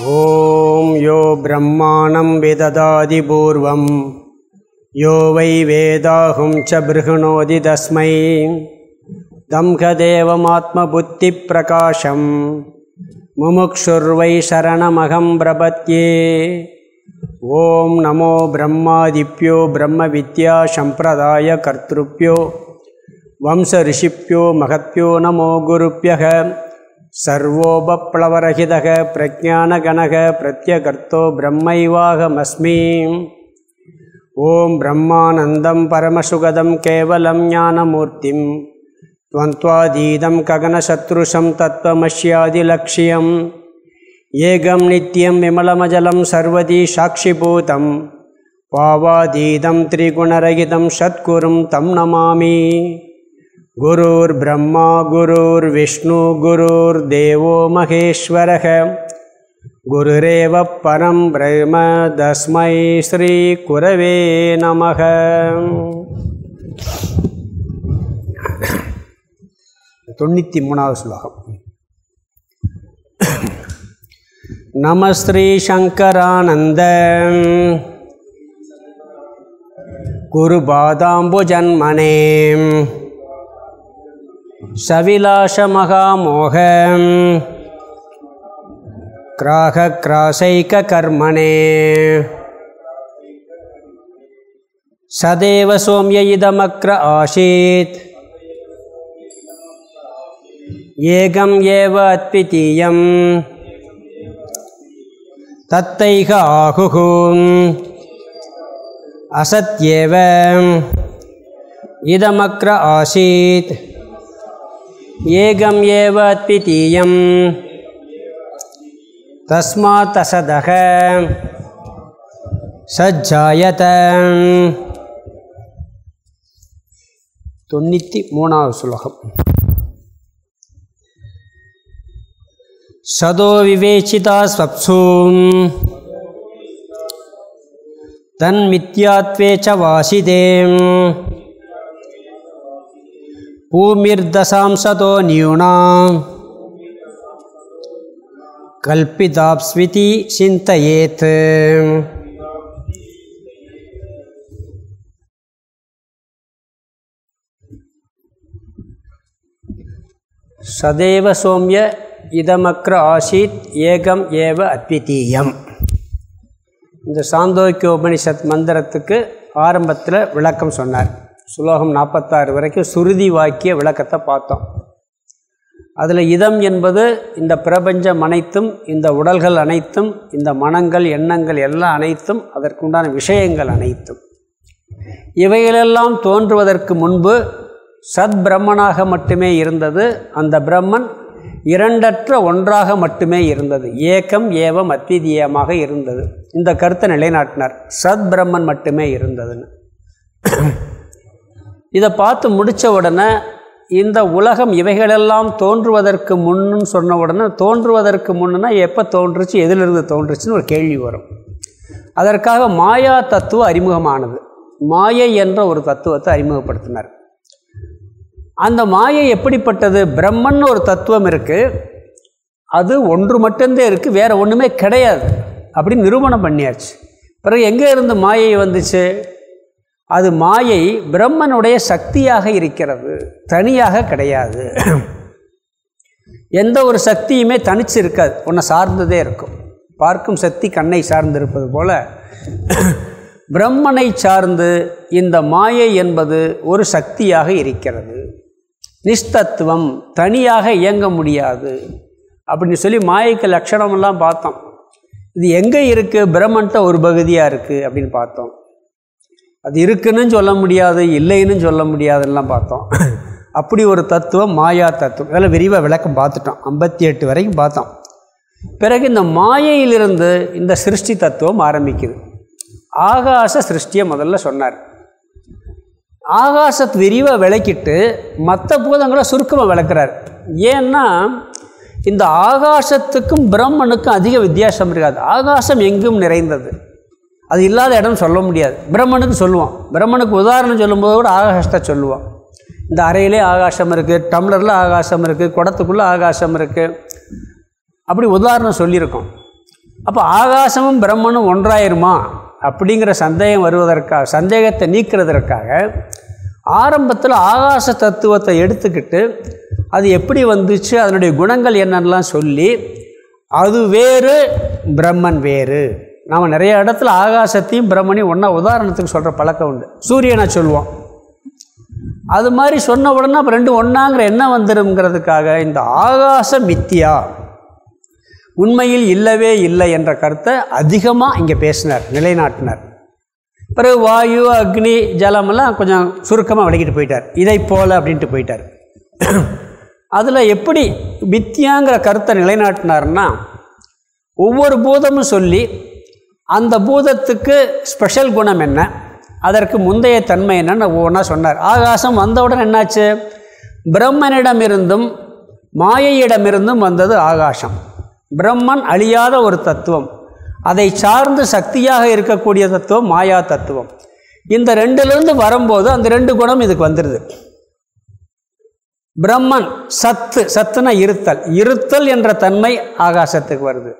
ॐ यो ब्रह्माणं विददाति पूर्वं यो वै वेदाहुं च बृहणोति तस्मै दम्भदेवमात्मबुद्धिप्रकाशं मुमुक्षुर्वै शरणमहं प्रपद्ये ॐ नमो ब्रह्मादिभ्यो ब्रह्मविद्यासम्प्रदायकर्तृभ्यो वंशऋषिभ्यो महत्यो नमो गुरुभ्यः சர்வோபப்ளவரகிதக பிரஜானகணக பிரத்யகர்த்தோ பிரம்மைவாகமஸ்மி. ஓம் பிரம்மானந்தம் பரமசுகதம் கேவலம் ஞானமூர்த்திம். துவந்த்வாதீதம் ககனசத்ருஷம் தத்துவமஷ்யாதிலட்சியம் ஏகம் நித்தியம் விமலமஜலம் சர்வதி சாட்சிபூதம். பாவாதீதம் திரிகுணரகிதம் சத்குரும் தம் நமாமி. गुरुर्ब्रह्मा गुरुर्विष्णु गुरुर्देवो महेश्वरः गुरुरेव परं ब्रह्म तस्मै श्रीकुरवे नमः தொண்ணூற்றி மூணாவது ஸ்லோகம் நம ஸ்ரீ சங்கரானந்த குருபாதாம்புஜன்மனே सविलासमहामोह ग्राहग्रासैककर्मणे सदेव सौम्य इदमग्र आसीत् एकम् एव अद्वितीयं तत्तैः आहुः असत्येव इदमग्र आसीत् ஏகம் ஏவ அத்விதீயம் தஸ்மாத் அசதக சஜ்ஜாயத. தொண்ணூற்றி மூணாவது சுலோகம். சதோ விவேச்சிதா ஸ்வப்சூம் தன்மித்யாத்வே ச வாசிதேம். பூமிர்தசாம்சதோ நியூனா கல்பிதாப்ஸ்விதி சிந்தையேத். சதேவ சோமிய இதமக்ர ஆசீத் ஏகம் ஏவ அத்விதீயம். இந்த சாந்தோக்கிய உபனிஷத் மந்திரத்துக்கு ஆரம்பத்தில் விளக்கம் சொன்னார். சுலோகம் நாற்பத்தாறு வரைக்கும் சுருதி வாக்கிய விளக்கத்தை பார்த்தோம். அதில் இதம் என்பது இந்த பிரபஞ்சம் அனைத்தும் இந்த உடல்கள் அனைத்தும் இந்த மனங்கள் எண்ணங்கள் எல்லாம் அனைத்தும் அதற்குண்டான விஷயங்கள் அனைத்தும். இவைகளெல்லாம் தோன்றுவதற்கு முன்பு சத் பிரம்மனாக மட்டுமே இருந்தது. அந்த பிரம்மன் இரண்டற்ற ஒன்றாக மட்டுமே இருந்தது. ஏக்கம் ஏவம் அத்விதீயமாக இருந்தது. இந்த கருத்தை நிலைநாட்டினார். சத் பிரம்மன் மட்டுமே இருந்ததுன்னு. இதை பார்த்து முடித்த உடனே இந்த உலகம் இவைகளெல்லாம் தோன்றுவதற்கு முன்னு சொன்ன உடனே தோன்றுவதற்கு முன்னுனா எப்போ தோன்றுச்சு எதிலிருந்து தோன்றுச்சுன்னு ஒரு கேள்வி வரும். அதற்காக மாயா தத்துவம் அறிமுகமானது. மாயை என்ற ஒரு தத்துவத்தை அறிமுகப்படுத்தினார். அந்த மாயை எப்படிப்பட்டது? பிரம்மன் ஒரு தத்துவம் இருக்குது அது ஒன்று மட்டும்தான் இருக்குது வேறு ஒன்றுமே கிடையாது அப்படின்னு நிரூபணம் பண்ணியாச்சு. பிறகு எங்கே இருந்து மாயை வந்துச்சு? அது மாயை பிரம்மனுடைய சக்தியாக இருக்கிறது தனியாக கிடையாது. எந்த ஒரு சக்தியுமே தனிச்சு இருக்காது ஒன்றை சார்ந்ததே இருக்கும். பார்க்கும் சக்தி கண்ணை சார்ந்திருப்பது போல பிரம்மனை சார்ந்து இந்த மாயை என்பது ஒரு சக்தியாக இருக்கிறது. நிஸ்தத்துவம் தனியாக இயங்க முடியாது. அப்படின்னு சொல்லி மாயைக்கு லட்சணமெல்லாம் பார்த்தோம். இது எங்கே இருக்குது பிரம்மன்ட்ட ஒரு பகுதியாக இருக்குது அப்படின்னு பார்த்தோம். அது இருக்குன்னு சொல்ல முடியாது இல்லைன்னு சொல்ல முடியாதுன்னெலாம் பார்த்தோம். அப்படி ஒரு தத்துவம் மாயா தத்துவம். இதெல்லாம் விரிவாக விளக்கம் பார்த்துட்டோம். ஐம்பத்தி எட்டு வரைக்கும் பார்த்தோம். பிறகு இந்த மாயையிலிருந்து இந்த சிருஷ்டி தத்துவம் ஆரம்பிக்குது. ஆகாச சிருஷ்டியை முதல்ல சொன்னார். ஆகாசத் விரிவாக விளக்கிட்டு மற்ற பூதங்களை சுருக்கமாக விளக்குறார். ஏன்னா இந்த ஆகாசத்துக்கும் பிரம்மனுக்கும் அதிக வித்தியாசம் இருக்காது. ஆகாசம் எங்கும் நிறைந்தது. அது இல்லாத இடம் சொல்ல முடியாது. பிரம்மனுக்கு சொல்லுவோம் பிரம்மனுக்கு உதாரணம் சொல்லும்போது கூட ஆகாசத்தை சொல்லுவோம் இந்த அறையிலே ஆகாசம் இருக்குது டம்ளரில் ஆகாசம் இருக்குது குடத்துக்குள்ளே ஆகாசம் இருக்குது அப்படி உதாரணம் சொல்லியிருக்கோம். அப்போ ஆகாசமும் பிரம்மனும் ஒன்றாயிருமா? அப்படிங்கிற சந்தேகம் வருவதற்காக சந்தேகத்தை நீக்கிறதற்காக ஆரம்பத்தில் ஆகாச தத்துவத்தை எடுத்துக்கிட்டு அது எப்படி வந்துச்சு அதனுடைய குணங்கள் என்னென்னலாம் சொல்லி அது வேறு பிரம்மன் வேறு. நாம் நிறைய இடத்துல ஆகாசத்தையும் பிரம்மனையும் ஒன்றா உதாரணத்துக்கு சொல்கிற பழக்கம் உண்டு. சூரியனை சொல்லுவோம் அது மாதிரி சொன்ன உடனே அப்போ ரெண்டு ஒன்றாங்கிற என்ன வந்துடுங்கிறதுக்காக இந்த ஆகாச மித்தியா உண்மையில் இல்லவே இல்லை என்ற கருத்தை அதிகமாக இங்கே பேசினார் நிலைநாட்டினார். பிறகு வாயு அக்னி ஜலமெல்லாம் கொஞ்சம் சுருக்கமாக விளக்கிட்டு போயிட்டார். இதை போல அப்படின்ட்டு போயிட்டார். அதில் எப்படி மித்தியாங்கிற கருத்தை நிலைநாட்டினார்னா ஒவ்வொரு பூதமும் சொல்லி அந்த பூதத்துக்கு ஸ்பெஷல் குணம் என்ன? அதற்கு முந்தைய தன்மை என்னன்னு ஒவ்வொன்றா சொன்னார். ஆகாசம் வந்தவுடன் என்னாச்சு? பிரம்மனிடமிருந்தும் மாயையிடமிருந்தும் வந்தது ஆகாசம். பிரம்மன் அழியாத ஒரு தத்துவம். அதை சார்ந்து சக்தியாக இருக்கக்கூடிய தத்துவம் மாயா தத்துவம். இந்த ரெண்டுலேருந்து வரும்போது அந்த ரெண்டு குணம் இதுக்கு வந்துடுது பிரம்மன் சத்து சத்துனா இருத்தல். இருத்தல் என்ற தன்மை ஆகாசத்துக்கு வருது.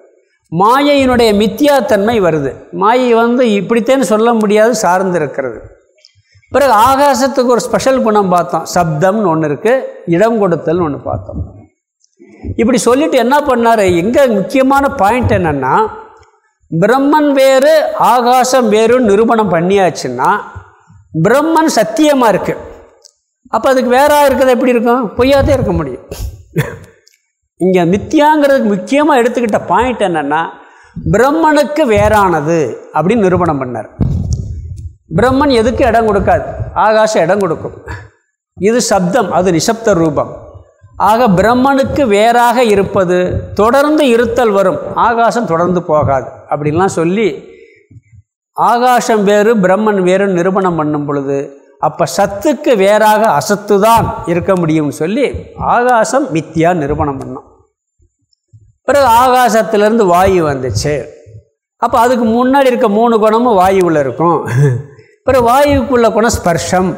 மாயையினுடைய மித்தியாத்தன்மை வருது. மாயை வந்து இப்படித்தேன்னு சொல்ல முடியாது சார்ந்து இருக்கிறது. பிறகு ஆகாசத்துக்கு ஒரு ஸ்பெஷல் குணம் பார்த்தோம். சப்தம்னு ஒன்று இருக்குது இடம் கொடுத்தல்னு ஒன்று பார்த்தோம். இப்படி சொல்லிட்டு என்ன பண்ணார்? எங்கே முக்கியமான பாயிண்ட் என்னென்னா பிரம்மன் வேறு ஆகாசம் வேறுன்னு நிரூபணம் பண்ணியாச்சுன்னா பிரம்மன் சத்தியமாக இருக்குது அப்போ அதுக்கு வேறாக இருக்கிறது எப்படி இருக்கும்? பொய்யாதே இருக்க முடியும். இங்கே மித்தியாங்கிறதுக்கு முக்கியமாக எடுத்துக்கிட்ட பாயிண்ட் என்னென்னா பிரம்மனுக்கு வேறானது அப்படின்னு நிரூபணம் பண்ணார். பிரம்மன் எதுக்கு இடம் கொடுக்காது? ஆகாசம் இடம் கொடுக்கும். இது சப்தம் அது நிசப்த ரூபம். ஆக பிரம்மனுக்கு வேறாக இருப்பது தொடர்ந்து இருத்தல் வரும் ஆகாசம் தொடர்ந்து போகாது அப்படின்லாம் சொல்லி ஆகாசம் வேறு பிரம்மன் வேறுன்னு நிரூபணம் பண்ணும் பொழுது அப்போ சத்துக்கு வேறாக அசத்து தான் இருக்க முடியும்னு சொல்லி ஆகாசம் மித்தியா நிறுவனம் பண்ணோம். பிறகு ஆகாசத்திலேருந்து வாயு வந்துச்சு. அப்போ அதுக்கு முன்னாடி இருக்க மூணு குணமும் வாயுவில் இருக்கும். பிறகு வாயுக்குள்ள குணம் ஸ்பர்ஷம்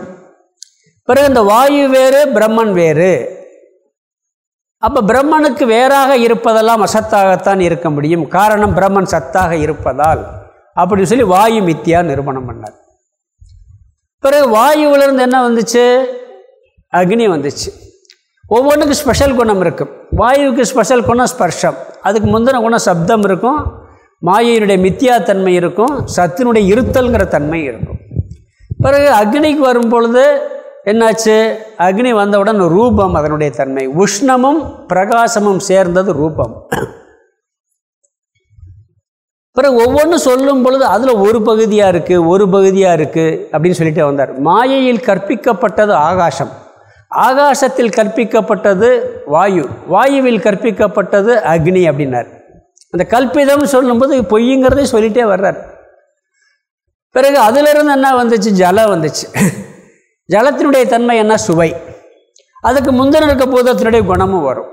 பிறகு இந்த வாயு வேறு பிரம்மன் வேறு. அப்போ பிரம்மனுக்கு வேறாக இருப்பதெல்லாம் அசத்தாகத்தான் இருக்க முடியும். காரணம் பிரம்மன் சத்தாக இருப்பதால். அப்படின்னு சொல்லி வாயு மித்தியா நிறுவனம் பண்ணார். பிறகு வாயுவிலிருந்து என்ன வந்துச்சு? அக்னி வந்துச்சு. ஒவ்வொன்றுக்கும் ஸ்பெஷல் குணம் இருக்கும் வாயுவுக்கு ஸ்பெஷல் குணம் ஸ்பர்ஷம். அதுக்கு முந்தின குணம் சப்தம் இருக்கும். மாயினுடைய மித்தியாத்தன்மை இருக்கும். சத்தினுடைய இருத்தல்ங்கிற தன்மை இருக்கும். பிறகு அக்னிக்கு வரும் பொழுது என்னாச்சு? அக்னி வந்தவுடன் ரூபம் அதனுடைய தன்மை. உஷ்ணமும் பிரகாசமும் சேர்ந்தது ரூபம். பிறகு ஒவ்வொன்றும் சொல்லும் பொழுது அதில் ஒரு பகுதியாக இருக்குது ஒரு பகுதியாக இருக்குது அப்படின்னு சொல்லிட்டு வந்தார். மாயையில் கற்பிக்கப்பட்டது ஆகாசம். ஆகாசத்தில் கற்பிக்கப்பட்டது வாயு. வாயுவில் கற்பிக்கப்பட்டது அக்னி அப்படின்னார். அந்த கல்பிதம் சொல்லும்போது பொய்யுங்கிறதே சொல்லிகிட்டே வர்றார். பிறகு அதிலிருந்து என்ன வந்துச்சு? ஜலம் வந்துச்சு. ஜலத்தினுடைய தன்மை என்ன? சுவை. அதுக்கு முந்தின இருக்க பூதத்தினுடைய குணமும் வரும்.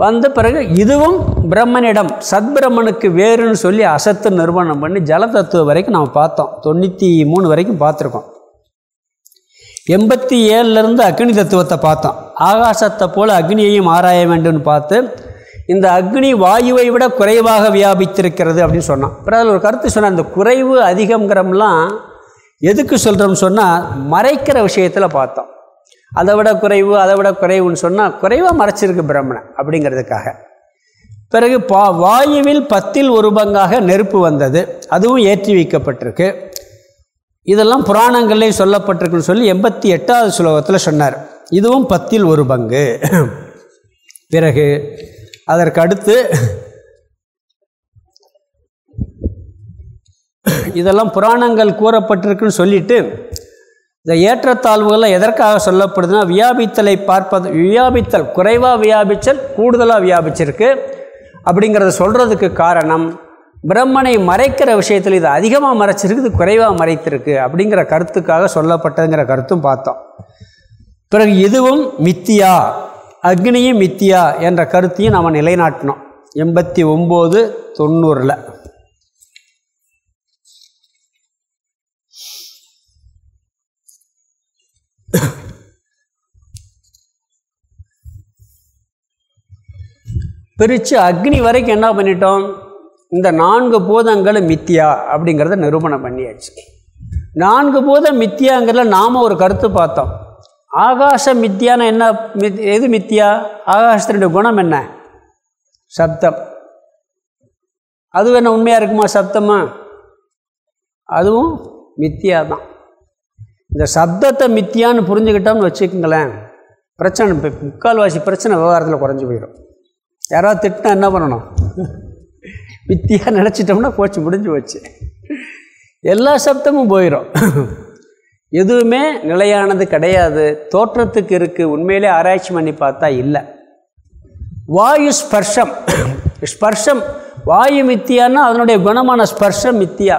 வந்த பிறகு இதுவும் பிரம்மனிடம் சத்பிரம்மனுக்கு வேறுன்னு சொல்லி அசத்து நிறுவனம் பண்ணி ஜலதத்துவம் வரைக்கும் நம்ம பார்த்தோம். தொண்ணூற்றி மூணு வரைக்கும் பார்த்துருக்கோம். எண்பத்தி ஏழுலேருந்து அக்னி தத்துவத்தை பார்த்தோம். ஆகாசத்தை போல் அக்னியையும் ஆராய வேண்டும்னு பார்த்து இந்த அக்னி வாயுவை விட குறைவாக வியாபித்திருக்கிறது அப்படின்னு சொன்னான். அப்புறம் அதில் ஒரு கருத்து சொன்னால் இந்த குறைவு அதிகங்கிறம்லாம் எதுக்கு சொல்கிறோம்னு சொன்னால் மறைக்கிற விஷயத்தில் பார்த்தோம். அதை விட குறைவு அதை விட குறைவுன்னு சொன்னால் குறைவாக மறைச்சிருக்கு பிரம்மனை அப்படிங்கிறதுக்காக. பிறகு பா வாயுவில் பத்தில் ஒரு பங்காக நெருப்பு வந்தது. அதுவும் ஏற்றி வைக்கப்பட்டிருக்கு. இதெல்லாம் புராணங்கள்லேயும் சொல்லப்பட்டிருக்குன்னு சொல்லி எண்பத்தி எட்டாவது சுலோகத்தில் சொன்னார். இதுவும் பத்தில் ஒரு பங்கு. பிறகு அதற்கு அடுத்து இதெல்லாம் புராணங்கள் கூறப்பட்டிருக்குன்னு சொல்லிட்டு இந்த ஏற்றத்தாழ்வுகள்லாம் எதற்காக சொல்லப்படுதுன்னா வியாபித்தலை பார்ப்பது வியாபித்தல் குறைவாக வியாபித்தல் கூடுதலாக வியாபிச்சிருக்கு. அப்படிங்கிறத சொல்கிறதுக்கு காரணம் பிரம்மனை மறைக்கிற விஷயத்தில் இது அதிகமாக மறைச்சிருக்கு இது குறைவாக மறைத்திருக்கு அப்படிங்கிற கருத்துக்காக சொல்லப்பட்டதுங்கிற கருத்தும் பார்த்தோம். பிறகு இதுவும் மித்தியா அக்னியும் மித்தியா என்ற கருத்தையும் நாம் நிலைநாட்டினோம். எண்பத்தி ஒம்பது தொண்ணூறில். பிரித்து அக்னி வரைக்கும் என்ன பண்ணிட்டோம்? இந்த நான்கு பூதங்களும் மித்தியா அப்படிங்கிறத நிரூபணம் பண்ணியாச்சு. நான்கு பூதம் மித்தியாங்கிறத நாம் ஒரு கருத்து பார்த்தோம். ஆகாச மித்தியான என்ன? மித் எது மித்தியா? ஆகாசத்தினுடைய குணம் என்ன? சப்தம். அது என்ன உண்மையாக இருக்குமா சப்தமா? அதுவும் மித்தியா தான் இந்த சப்தத்தை மித்தியான்னு புரிஞ்சுக்கிட்டோம்னு வச்சுக்கோங்களேன் பிரச்சனை இப்போ முக்கால்வாசி பிரச்சனை விவகாரத்தில் குறைஞ்சி போயிடும். யாராவது திட்டினா என்ன பண்ணணும்? மித்தியாக நினச்சிட்டோம்னா போச்சு முடிஞ்சு போச்சு. எல்லா சப்தமும் போயிடும் எதுவுமே நிலையானது கிடையாது. தோற்றத்துக்கு இருக்குது உண்மையிலே ஆராய்ச்சி பண்ணி பார்த்தா இல்லை. வாயு ஸ்பர்ஷம். ஸ்பர்ஷம் வாயு மித்தியான்னா அதனுடைய குணமான ஸ்பர்ஷம் மித்தியா.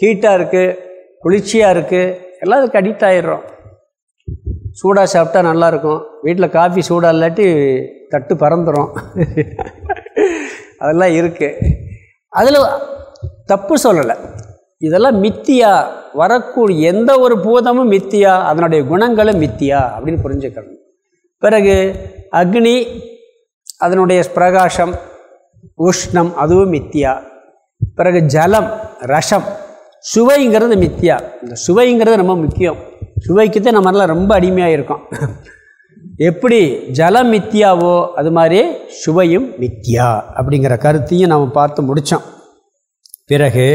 ஹீட்டாக இருக்குது குளிர்ச்சியாக இருக்குது எல்லாம் அதுக்கு அடிக்ட் ஆகிடுறோம் சூடாக சாப்பிட்டா நல்லாயிருக்கும் வீட்டில் காஃபி சூடாக இல்லாட்டி தட்டு பறந்துடும் அதெல்லாம் இருக்குது அதில் தப்பு சொல்லலை. இதெல்லாம் மித்தியா வரக்கூடிய எந்த ஒரு பூதமும் மித்தியா அதனுடைய குணங்களும் மித்தியா அப்படின்னு புரிஞ்சுக்கணும். பிறகு அக்னி அதனுடைய பிரகாசம் உஷ்ணம் அதுவும் மித்தியா. பிறகு ஜலம் ரசம் சுவைங்கிறது மித்தியா. இந்த சுவைங்கிறது ரொம்ப முக்கியம். சுவைக்கு தான் நம்மளாம் ரொம்ப அடிமையாக இருக்கோம் எப்படி ஜலம் மித்தியாவோ அது மாதிரி சுவையும் மித்தியா அப்படிங்கிற கருத்தையும் நாம் பார்த்து முடித்தோம் பிறகு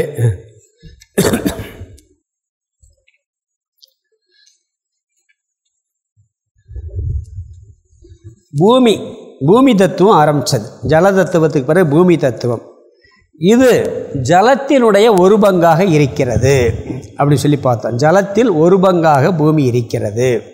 பூமி பூமி தத்துவம் ஆரம்பித்தது ஜல தத்துவத்துக்கு பிறகு பூமி தத்துவம். இது ஜலத்தினுடைய ஒரு பங்காக இருக்கிறது அப்படி சொல்லி பார்த்தோம். ஜலத்தில் ஒரு பங்காக பூமி இருக்கிறது.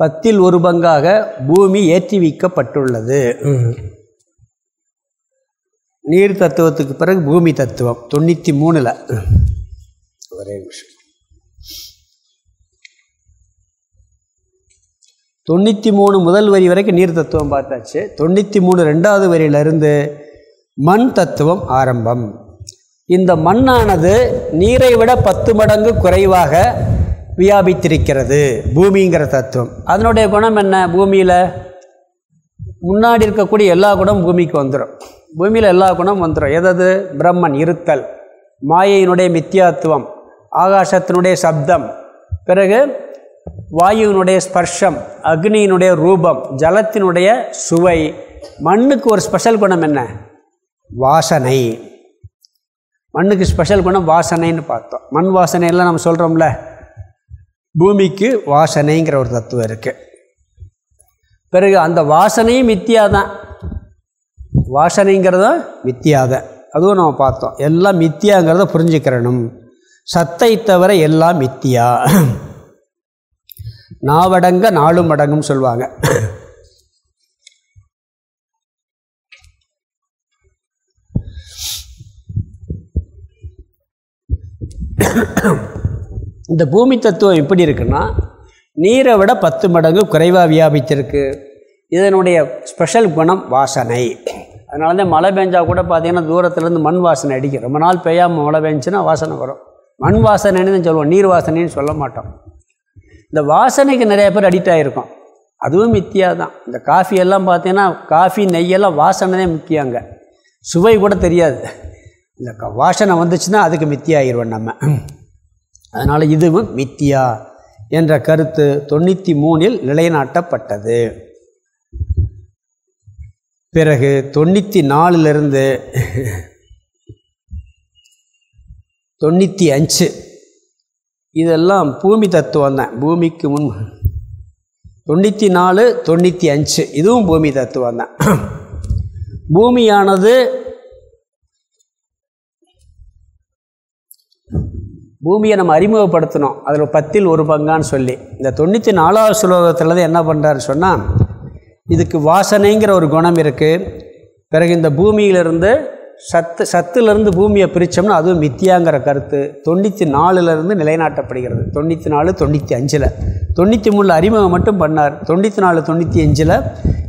பத்தில் ஒரு பங்காக பூமி ஏற்றி வைக்கப்பட்டுள்ளது நீர் தத்துவத்துக்கு பிறகு பூமி தத்துவம் தொண்ணூற்றி மூணில் ஒரே நிமிஷம். தொண்ணூற்றி மூணு முதல் வரி வரைக்கும் நீர் தத்துவம் பார்த்தாச்சு. தொண்ணூற்றி மூணு ரெண்டாவது வரியிலிருந்து மண் தத்துவம் ஆரம்பம். இந்த மண்ணானது நீரை விட பத்து மடங்கு குறைவாக வியாபித்திருக்கிறது. பூமிங்கிற தத்துவம். அதனுடைய குணம் என்ன? பூமியில் முன்னாடி இருக்கக்கூடிய எல்லா குணம் பூமிக்கு வந்துடும் பூமியில் எல்லா குணம் வந்துடும் எதது? பிரம்மன் இருத்தல். மாயையினுடைய மித்தியாத்துவம். ஆகாசத்தினுடைய சப்தம். பிறகு வாயுவினுடைய ஸ்பர்ஷம். அக்னியினுடைய ரூபம். ஜலத்தினுடைய சுவை. மண்ணுக்கு ஒரு ஸ்பெஷல் குணம் என்ன? வாசனை. மண்ணுக்கு ஸ்பெஷல் குணம் வாசனைன்னு பார்த்தோம். மண் வாசனையெல்லாம் நம்ம சொல்கிறோம்ல பூமிக்கு வாசனைங்கிற ஒரு தத்துவம் இருக்குது பிறகு அந்த வாசனையும் மித்தியா தான் மித்தியாதான் அதுவும் நம்ம பார்த்தோம். எல்லாம் மித்தியாங்கிறத புரிஞ்சுக்கிறணும். சத்தை தவிர எல்லாம் மித்தியா? நாவடங்க நாலு மடங்குன்னு சொல்லுவாங்க. இந்த பூமி தத்துவம் எப்படி இருக்குன்னா நீரை விட பத்து மடங்கு குறைவாக வியாபித்திருக்கு. இதனுடைய ஸ்பெஷல் குணம் வாசனை. அதனால தான் மழை பெஞ்சால் கூட பார்த்திங்கன்னா தூரத்துலேருந்து மண் வாசனை அடிக்கும். ரொம்ப நாள் பெய்யாமல் மழை பெஞ்சுன்னா வாசனை வரும். மண் வாசனைன்னு தான் சொல்லுவோம். நீர் வாசனைன்னு சொல்ல மாட்டோம். இந்த வாசனைக்கு நிறைய பேர் அடிக்ட் ஆகிருக்கும் அதுவும் மித்தியா தான் இந்த காஃபி எல்லாம் பார்த்தீங்கன்னா காஃபி நெய்யெல்லாம் வாசனை தான் முக்கியங்க சுவை கூட தெரியாது. இந்த வாசனை வந்துச்சுன்னா அதுக்கு மித்தியாகிடுவோம் நம்ம. அதனால் இதுவும் மித்தியா என்ற கருத்து தொண்ணூற்றி மூணில் நிலைநாட்டப்பட்டது. பிறகு தொண்ணூற்றி நாலுலேருந்து தொண்ணூற்றி அஞ்சு இதெல்லாம் பூமி தத்துவம் தான். பூமிக்கு முன் தொண்ணூற்றி நாலு தொண்ணூற்றி அஞ்சு இதுவும் பூமி தத்துவம் தான். பூமியானது பூமியை நம்ம அறிமுகப்படுத்தணும். அதில் பத்தில் ஒரு பங்கான்னு சொல்லி. இந்த தொண்ணூற்றி நாலாவது சுலோகத்தில் தான் என்ன பண்ணுறாரு சொன்னால் இதுக்கு வாசனைங்கிற ஒரு குணம் இருக்குது பிறகு இந்த பூமியிலிருந்து சத்து சத்துலேருந்து பூமியை பிரித்தோம்னா அதுவும் மித்தியாங்கிற கருத்து. தொண்ணூற்றி நாலுலேருந்து நிலைநாட்டப்படுகிறது. தொண்ணூற்றி நாலு தொண்ணூற்றி அஞ்சில். தொண்ணூற்றி மூணில் அறிமுகம் மட்டும் பண்ணார். தொண்ணூற்றி நாலு தொண்ணூற்றி அஞ்சில்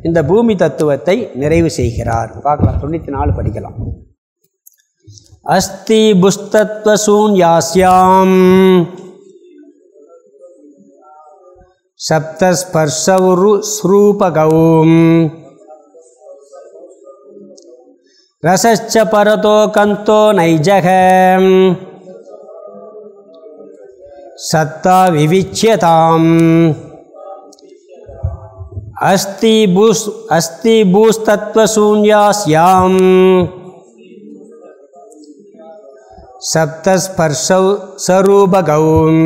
இந்த பூமி தத்துவத்தை நிறைவு செய்கிறார். பார்க்கலாம் தொண்ணூற்றி நாலு படிக்கலாம். अस्ति बुस्तत्वशून्यास्याम् सप्तस्पर्शवृस्रूपगौम् रसश्च परतो कन्तो नैजः सत्ता विविच्यताम् अस्ति भूस् अस्ति भूस्तत्त्वशून्यास्याम् சப்தஸ்பர்ஷௌ சரூபகௌம்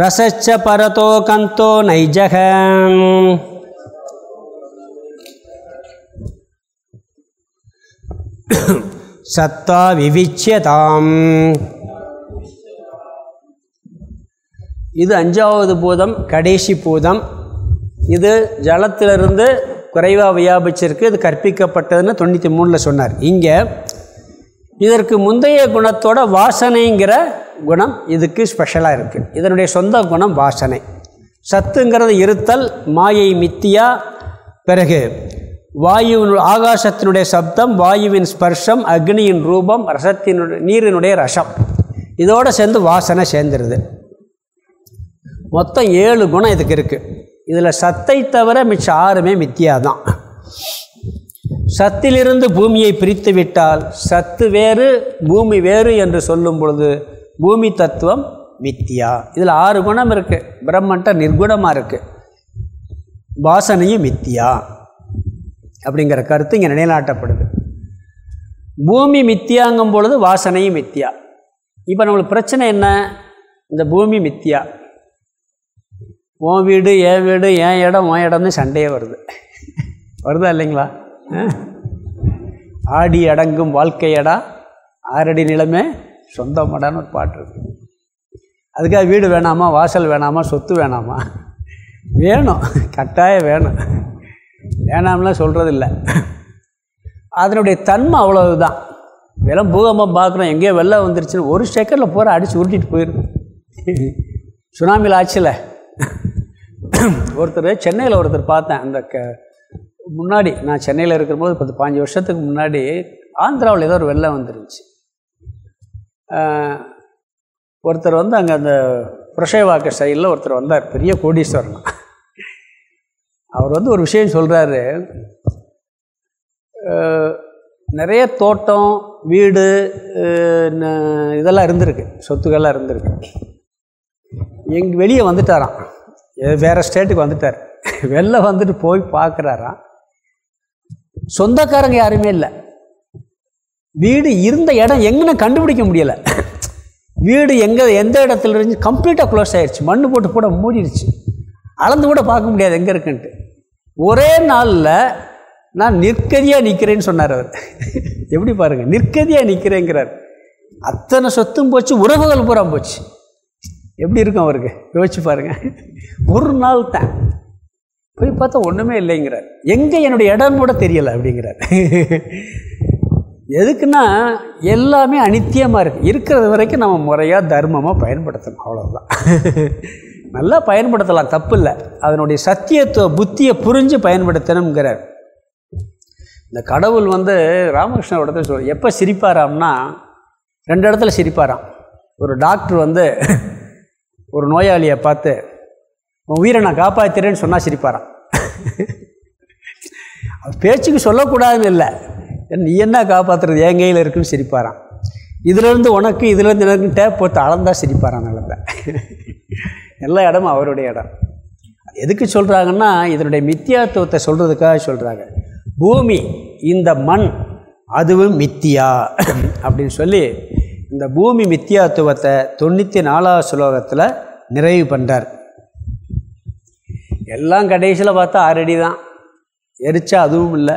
ரசச்ச பரதோ கந்தோ நைஜக. சத்தா விவிச்சியதாம். இது அஞ்சாவது பூதம் கடைசி பூதம். இது ஜலத்திலிருந்து குறைவாக வியாபிச்சிருக்கு. இது கற்பிக்கப்பட்டதுன்னு தொண்ணூற்றி மூணில் சொன்னார். இங்கே இதற்கு முந்தைய குணத்தோட வாசனைங்கிற குணம் இதுக்கு ஸ்பெஷலாக இருக்குது இதனுடைய சொந்த குணம் வாசனை. சத்துங்கிறது இருத்தல் மாயை மித்தியா பிறகு வாயுவின் ஆகாசத்தினுடைய சப்தம் வாயுவின் ஸ்பர்ஷம் அக்னியின் ரூபம் ரசத்தினுடைய நீரினுடைய ரசம். இதோடு சேர்ந்து வாசனை சேர்ந்துருது. மொத்தம் ஏழு குணம் இதுக்கு இருக்குது இதில் சத்தை தவிர மிச்சம் ஆறுமே மித்தியாதான். சத்திலிருந்து பூமியை பிரித்து விட்டால் சத்து வேறு பூமி வேறு என்று சொல்லும் பொழுது பூமி தத்துவம் மித்தியா. இதில் ஆறு குணம் இருக்குது பிரம்மன்ட்ட நிர்குணமாக இருக்குது வாசனையும் மித்தியா அப்படிங்கிற கருத்து இங்கே நிலைநாட்டப்படுது. பூமி மித்தியாங்கும் பொழுது வாசனையும் மித்தியா. இப்போ நம்மளுக்கு பிரச்சனை என்ன? இந்த பூமி மித்தியா. உன் வீடு என் வீடு என் இடம் உன் இடம்னு சண்டையே வருது. வருதா இல்லைங்களா? ஆடி அடங்கும் வாழ்க்கையடா ஆறடி நிலமே சொந்தமடான்னு ஒரு பாட்டு இருக்கு. அதுக்காக வீடு வேணாமா வாசல் வேணாமா சொத்து வேணாமா? வேணும் கட்டாயம் வேணும். வேணாம்லாம் சொல்கிறது இல்லை அதனுடைய தன்மை அவ்வளவு தான் வெறும் பூகம்பம் பார்க்குறோம் எங்கேயோ வெள்ளம் வந்துருச்சுன்னு ஒரு செகண்டில் போகிற அடித்து உருட்டிட்டு போயிடும் சுனாமியில் ஆச்சுல? ஒருத்தர் சென்னையில் ஒருத்தர் பார்த்தேன். அந்த க முன்னாடி நான் சென்னையில் இருக்கிறபோது பத்து பாஞ்சு வருஷத்துக்கு முன்னாடி ஆந்திராவில் ஏதோ ஒரு வெள்ளம் வந்துருந்துச்சு. ஒருத்தர் வந்து அங்கே அந்த புரஷேவாக்க சைடில் ஒருத்தர் வந்தார் பெரிய கோடீஸ்வரன். அவர் வந்து ஒரு விஷயம் சொல்கிறாரு நிறைய தோட்டம் வீடு இதெல்லாம் இருந்திருக்கு சொத்துக்கள்லாம் இருந்திருக்கு. எங் வெளியே வந்துட்டாராம். வேறு ஸ்டேட்டுக்கு வந்துட்டார். வெளில வந்துட்டு போய் பார்க்குறாராம். சொந்தக்காரங்க யாருமே இல்லை. வீடு இருந்த இடம் எங்கன்னு கண்டுபிடிக்க முடியலை. வீடு எங்கே எந்த இடத்துல இருந்து கம்ப்ளீட்டாக க்ளோஸ் ஆயிடுச்சு மண் போட்டு கூட மூடிடுச்சு அளந்து கூட பார்க்க முடியாது எங்கே இருக்குன்ட்டு. ஒரே நாளில் நான் நிற்கதியாக நிற்கிறேன்னு சொன்னார் அவர். எப்படி பாருங்கள் நிற்கதியாக நிற்கிறேங்கிறார் அத்தனை சொத்தும் போச்சு உறவுகள் பூரா போச்சு. எப்படி இருக்கும் அவருக்கு? யோசிச்சு பாருங்கள் ஒரு நாள் தான். போய் பார்த்தா ஒன்றுமே இல்லைங்கிறார். எங்கே என்னுடைய இடம் கூட தெரியலை அப்படிங்கிறார். எதுக்குன்னா எல்லாமே அனித்தியமாக இருக்குது இருக்கிறது வரைக்கும் நம்ம முறையாக தர்மமாக பயன்படுத்தணும். அவ்வளோதான் நல்லா பயன்படுத்தலாம். தப்பு இல்லை. அதனுடைய சத்தியத்துவ புத்தியை புரிஞ்சு பயன்படுத்தணுங்கிறார் இந்த கடவுள் வந்து ராமகிருஷ்ணன் இடத்துல சொல் எப்போ சிரிப்பாராம்னா ரெண்டு இடத்துல சிரிப்பாராம். ஒரு டாக்டர் வந்து ஒரு நோயாளியை பார்த்து உன் உயிரை நான் காப்பாற்றுறேன்னு சொன்னால் சிரிப்பாரான் பேச்சுக்கு சொல்லக்கூடாதுன்னு இல்லை. நீ என்ன காப்பாற்றுறது என் கையில் இருக்குன்னு சிரிப்பாரான் இதுலேருந்து உனக்கு இதுலேருந்து எனக்கு டேப் போட்டு அளந்தா சிரிப்பாரான் நல்லத எல்லா இடமும் அவருடைய இடம். எதுக்கு சொல்கிறாங்கன்னா இதனுடைய மித்தியாத்துவத்தை சொல்கிறதுக்காக சொல்கிறாங்க பூமி இந்த மண் அதுவும் மித்தியா? அப்படின்னு சொல்லி இந்த பூமி மித்தியாத்துவத்தை தொண்ணூற்றி நாலாவது ஸ்லோகத்தில் நிறைவு பண்ணுறார் எல்லாம் கடைசியில் பார்த்தா ஆறடி தான். எரிச்சா அதுவும் இல்லை.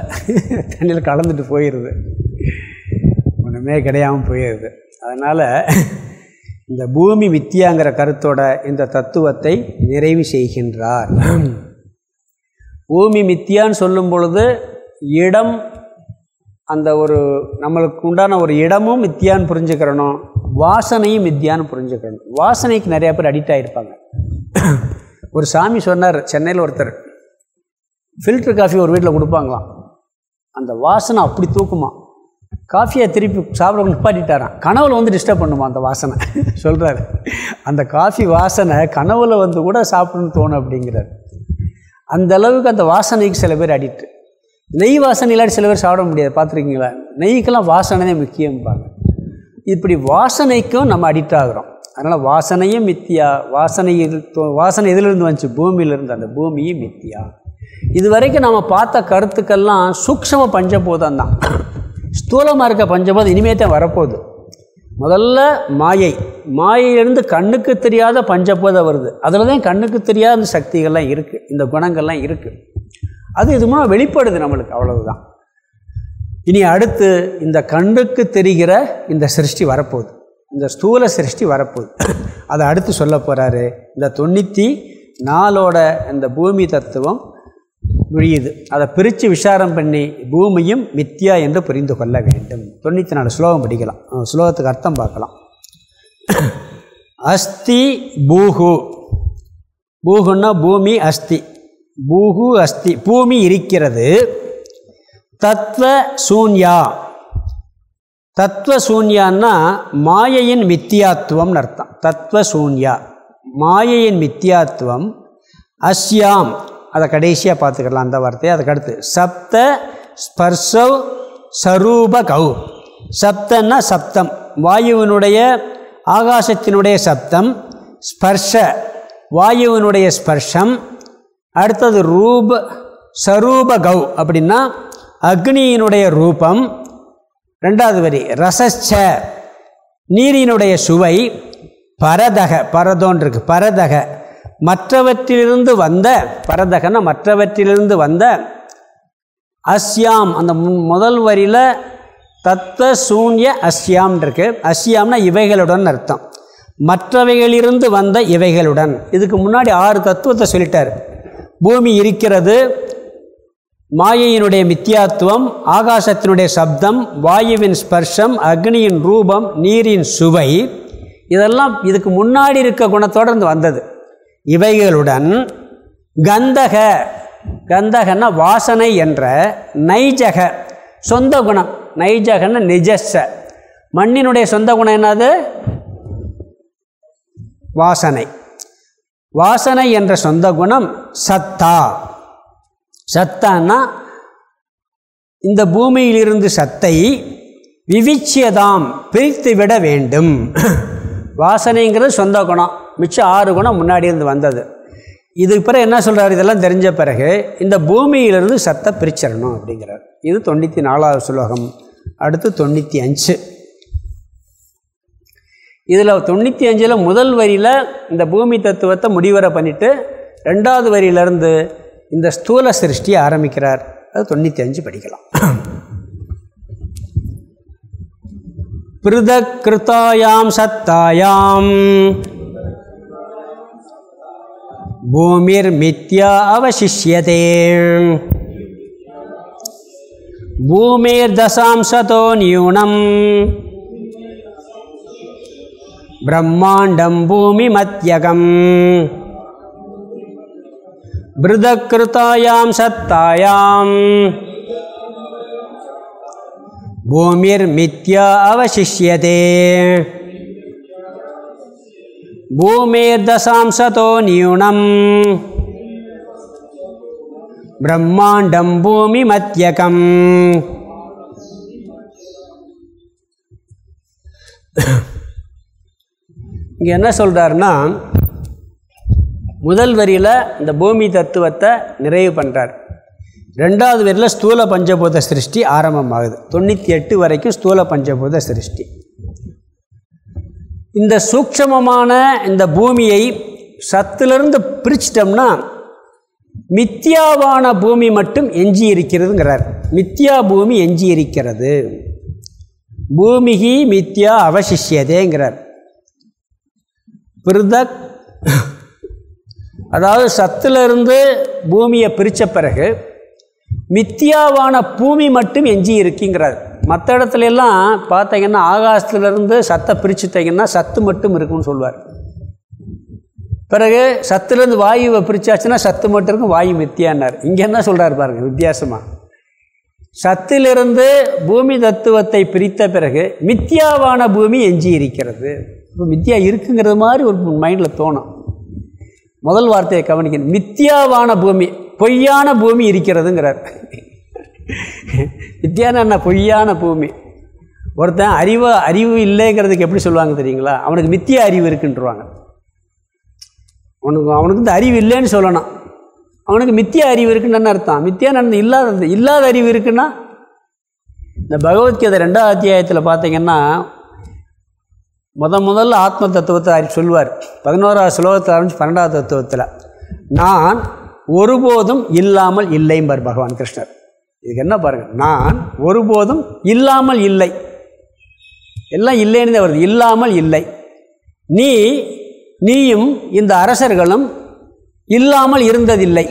தண்ணியில் கலந்துட்டு போயிடுது ஒன்றுமே கிடையாமல் போயிடுது அதனால் இந்த பூமி மித்தியாங்கிற கருத்தோட இந்த தத்துவத்தை நிறைவு செய்கின்றார். பூமி மித்தியான்னு சொல்லும் பொழுது இடம் அந்த ஒரு நம்மளுக்கு உண்டான ஒரு இடமும் மித்தியான்னு புரிஞ்சுக்கிறணும் வாசனையும் மித்தியான்னு புரிஞ்சுக்கணும் வாசனைக்கு நிறையா பேர் அடிக்ட் ஆகிருப்பாங்க ஒரு சாமி சொன்னார் சென்னையில் ஒருத்தர் ஃபில்ட்ரு காஃபி ஒரு வீட்டில் கொடுப்பாங்களாம். அந்த வாசனை அப்படி தூக்குமா? காஃபியை திருப்பி சாப்பிட நிப்பாட்டிட்டாரான் கனவுல வந்து டிஸ்டர்ப் பண்ணுமா அந்த வாசனை? சொல்கிறாரு அந்த காஃபி வாசனை கனவுல வந்து கூட சாப்பிடணும்னு தோணும் அப்படிங்கிறார். அந்த அளவுக்கு அந்த வாசனைக்கு சில பேர் அடிக்ட் நெய் வாசனை இல்லாட்டி சில பேர் சாப்பிட முடியாது. பார்த்துருக்கீங்களா? நெய்க்கெல்லாம் வாசனை தான் முக்கியம்பாங்க. இப்படி வாசனைக்கும் நம்ம அடிக்ட் ஆகிறோம். அதனால் வாசனையும் மித்தியா வாசனை வாசனை எதிலிருந்து வந்துச்சு? பூமியிலிருந்து. அந்த பூமியும் மித்தியா. இது வரைக்கும் நம்ம பார்த்த கருத்துக்கெல்லாம் சூக்ஷம பஞ்சபூதம் தான் ஸ்தூலமாக இருக்க பஞ்சபூதம் இனிமே தான் வரப்போகுது. முதல்ல மாயை. மாயையிலிருந்து கண்ணுக்கு தெரியாத பஞ்சபூதம் வருது. அதில் தான் கண்ணுக்கு தெரியாத சக்திகள்லாம் இருக்குது இந்த குணங்கள்லாம் இருக்குது அது இது மூலம் வெளிப்படுது நம்மளுக்கு அவ்வளவுதான். இனி அடுத்து இந்த கண்ணுக்கு தெரிகிற இந்த சிருஷ்டி வரப்போகுது. இந்த ஸ்தூல சிருஷ்டி வரப்போகுது. அதை அடுத்து சொல்ல போகிறாரு இந்த தொண்ணூற்றி நாளோட இந்த பூமி தத்துவம் விழியுது அதை பிரித்து விசாரம் பண்ணி பூமியும் மித்யா என்று புரிந்து கொள்ள வேண்டும். தொண்ணூற்றி நாலு ஸ்லோகம் படிக்கலாம். ஸ்லோகத்துக்கு அர்த்தம் பார்க்கலாம். அஸ்தி பூஹு. பூகுன்னா பூமி அஸ்தி. பூகு அஸ்தி பூமி இருக்கிறது. தத்துவ சூன்யா. தத்துவ சூன்யான்னா மாயையின் மித்தியாத்துவம்னு அர்த்தம். தத்துவ சூன்யா. மாயையின் மித்தியாத்துவம் அஸ்யாம். அதை கடைசியாக பார்த்துக்கலாம் அந்த வார்த்தையை. அதுக்கு அடுத்து சப்த ஸ்பர்ஷவ் சரூப கௌ. சப்தன்னா சப்தம். வாயுவினுடைய ஆகாசத்தினுடைய சப்தம் ஸ்பர்ஷ. வாயுவினுடைய ஸ்பர்ஷம் அடுத்தது ரூப சரூப கௌ அப்படின்னா அக்னியினுடைய ரூபம். ரெண்டாவது வரி ரசச்ச நீரினுடைய சுவை பரதக பரதோன் இருக்கு பரதக. மற்றவற்றிலிருந்து வந்த பரதகன்னா மற்றவற்றிலிருந்து வந்த அஸ்யாம் அந்த முன் முதல் வரியில் தத்துவ சூன்ய அஸ்யாம் இருக்கு. அஸ்யாம்னா இவைகளுடன் அர்த்தம். மற்றவைகளிலிருந்து வந்த இவைகளுடன். இதுக்கு முன்னாடி ஆறு தத்துவத்தை சொல்லிட்டார். பூமி இருக்கிறது. மாயையினுடைய மித்தியாத்துவம் ஆகாசத்தினுடைய சப்தம் வாயுவின் ஸ்பர்ஷம் அக்னியின் ரூபம் நீரின் சுவை. இதெல்லாம் இதுக்கு முன்னாடி இருக்க குணத்தோடு வந்தது. இவைகளுடன் கந்தக கந்தகன்னா வாசனை என்ற நைஜக சொந்த குணம். நைஜகன்னு நிஜஸ்ஸ. மண்ணினுடைய சொந்த குணம் என்னது? வாசனை. வாசனை என்ற சொந்த குணம் சத்தா. சத்தான்னா இந்த பூமியிலிருந்து சத்தை விவிச்சியதாம் பிரித்து விட வேண்டும். வாசனைங்கிறது சொந்த குணம். மிச்சம் ஆறு குணம் முன்னாடி இருந்து வந்தது. இதுக்கு பிறகு என்ன சொல்கிறார் இதெல்லாம் தெரிஞ்ச பிறகு இந்த பூமியிலிருந்து சத்தை பிரிச்சிடணும் அப்படிங்கிறார். இது தொண்ணூற்றி நாலாவது சுலோகம். அடுத்து தொண்ணூற்றி அஞ்சு. இதில் தொண்ணூற்றி அஞ்சில் முதல் வரியில் இந்த பூமி தத்துவத்தை முடிவரை பண்ணிவிட்டு ரெண்டாவது வரியிலேருந்து இந்த ஸ்தூல சிருஷ்டியை ஆரம்பிக்கிறார். அது தொண்ணூற்றி அஞ்சு படிக்கலாம். பிருதக் கிருத்தாயாம் சத்தாயாம். பூமிர் மித்யா அவசிஷ்யதே. பூமிர் தசாம்சதோ நியூனம். பிரம்மாண்டம் பூமி மத்தியகம் பிருதக்கிருத்தாயாம் சத்தாயாம். பூமிர்மித்யா அவசிஷ்யதே. பூமிர்தசாம்சதோ நியூனம். பிரம்மாண்டம் பூமி மத்தியகம் Yeah. இங்கே என்ன சொல்கிறாருன்னா முதல் வரியில் இந்த பூமி தத்துவத்தை நிறைவு பண்ணுறார் ரெண்டாவது வரியில் ஸ்தூல பஞ்சபூத சிருஷ்டி ஆரம்பமாகுது. தொண்ணூற்றி எட்டு வரைக்கும் ஸ்தூல பஞ்சபூத சிருஷ்டி. இந்த சூக்ஷமமான இந்த பூமியை சத்துலேருந்து பிரிச்சிட்டோம்னா மித்தியாவான பூமி மட்டும் எஞ்சி இருக்கிறதுங்கிறார். மித்தியா பூமி எஞ்சி இருக்கிறது. பூமிகி மித்யா அவசிஷியதேங்கிறார். பிருதக் அதாவது சத்திலிருந்து பூமியை பிரித்த பிறகு மித்தியாவான பூமி மட்டும் எஞ்சி இருக்குங்கிறார். மற்ற இடத்துல எல்லாம் பார்த்தீங்கன்னா ஆகாசத்துலேருந்து சத்தை பிரிச்சுட்டீங்கன்னா சத்து மட்டும் இருக்குன்னு சொல்லுவார் பிறகு சத்துலேருந்து வாயுவை பிரித்தாச்சுன்னா சத்து மட்டும் இருக்கும் வாயு மித்தியானார் இங்கே என்ன சொல்கிறார் பாருங்கள் வித்தியாசமாக சத்திலிருந்து பூமி தத்துவத்தை பிரித்த பிறகு மித்தியாவான பூமி எஞ்சி இருக்கிறது. இப்போ மித்தியா இருக்குங்கிறது மாதிரி ஒரு மைண்டில் தோணும். முதல் வார்த்தையை கவனிக்கணும். மித்தியாவான பூமி பொய்யான பூமி இருக்கிறதுங்கிறார். மித்தியான என்ன? பொய்யான பூமி. ஒருத்தன் அறிவு அறிவு இல்லைங்கிறதுக்கு எப்படி சொல்லுவாங்க தெரியுங்களா? அவனுக்கு மித்திய அறிவு இருக்குன்ட்டுருவாங்க அவனுக்கு அவனுக்கு இந்த அறிவு இல்லைன்னு சொல்லணும். அவனுக்கு மித்திய அறிவு இருக்குன்னு என்ன அர்த்தம்? மித்தியா நடந்து இல்லாத இல்லாத அறிவு இருக்குன்னா இந்த பகவத்கீதை ரெண்டாவது அத்தியாயத்தில் பார்த்தீங்கன்னா முத முதல்ல ஆத்ம தத்துவத்தை அறி சொல்வார் பதினோராவது ஸ்லோகத்தில் ஆரம்பிச்சு பன்னெண்டாவது தத்துவத்தில். நான் ஒருபோதும் இல்லாமல் இல்லைம்பார் பகவான் கிருஷ்ணர். இதுக்கு என்ன பாருங்கள் நான் ஒருபோதும் இல்லாமல் இல்லை. எல்லாம் இல்லைன்னு தான் வருது. இல்லாமல் இல்லை. நீ நீயும் இந்த அரசர்களும் இல்லாமல் இருந்ததில்லை.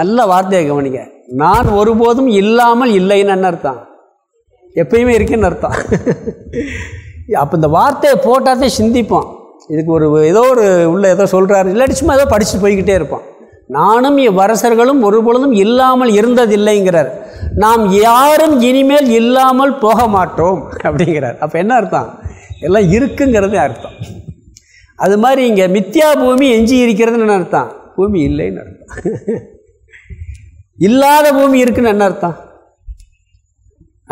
நல்ல வார்த்தையை கவனிங்க. நான் ஒருபோதும் இல்லாமல் இல்லைன்னு என்ன அர்த்தம்? எப்பயுமே இருக்குன்னு அர்த்தம். அப்போ இந்த வார்த்தையை போட்டால் தான் சிந்திப்போம். இதுக்கு ஒரு ஏதோ ஒரு உள்ள ஏதோ சொல்கிறாரு இல்லாட்டி சும்மா ஏதோ படிச்சுட்டு போய்கிட்டே இருப்போம். நானும் இவ்வரசர்களும் ஒரு பொழுதும் இல்லாமல் இருந்ததில்லைங்கிறார். நாம் யாரும் இனிமேல் இல்லாமல் போக மாட்டோம் அப்படிங்கிறார். அப்போ என்ன அர்த்தம்? எல்லாம் இருக்குங்கிறது அர்த்தம். அது மாதிரி இங்கே மித்யா பூமி எஞ்சி இருக்கிறதுன்னு அர்த்தம்? பூமி இல்லைன்னு அர்த்தம். இல்லாத பூமி இருக்குன்னு என்ன அர்த்தம்?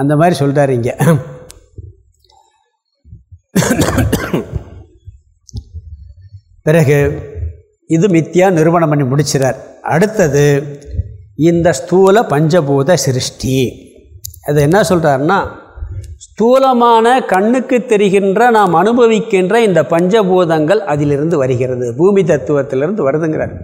அந்த மாதிரி சொல்கிறார் இங்கே. பிறகு இது மித்தியா நிறுவனம் பண்ணி முடிச்சிறார். அடுத்தது இந்த ஸ்தூல பஞ்சபூத சிருஷ்டி. அது என்ன சொல்கிறாருன்னா ஸ்தூலமான கண்ணுக்கு தெரிகின்ற நாம் அனுபவிக்கின்ற இந்த பஞ்சபூதங்கள் அதிலிருந்து வருகிறது. பூமி தத்துவத்திலிருந்து வருதுங்கிறார்.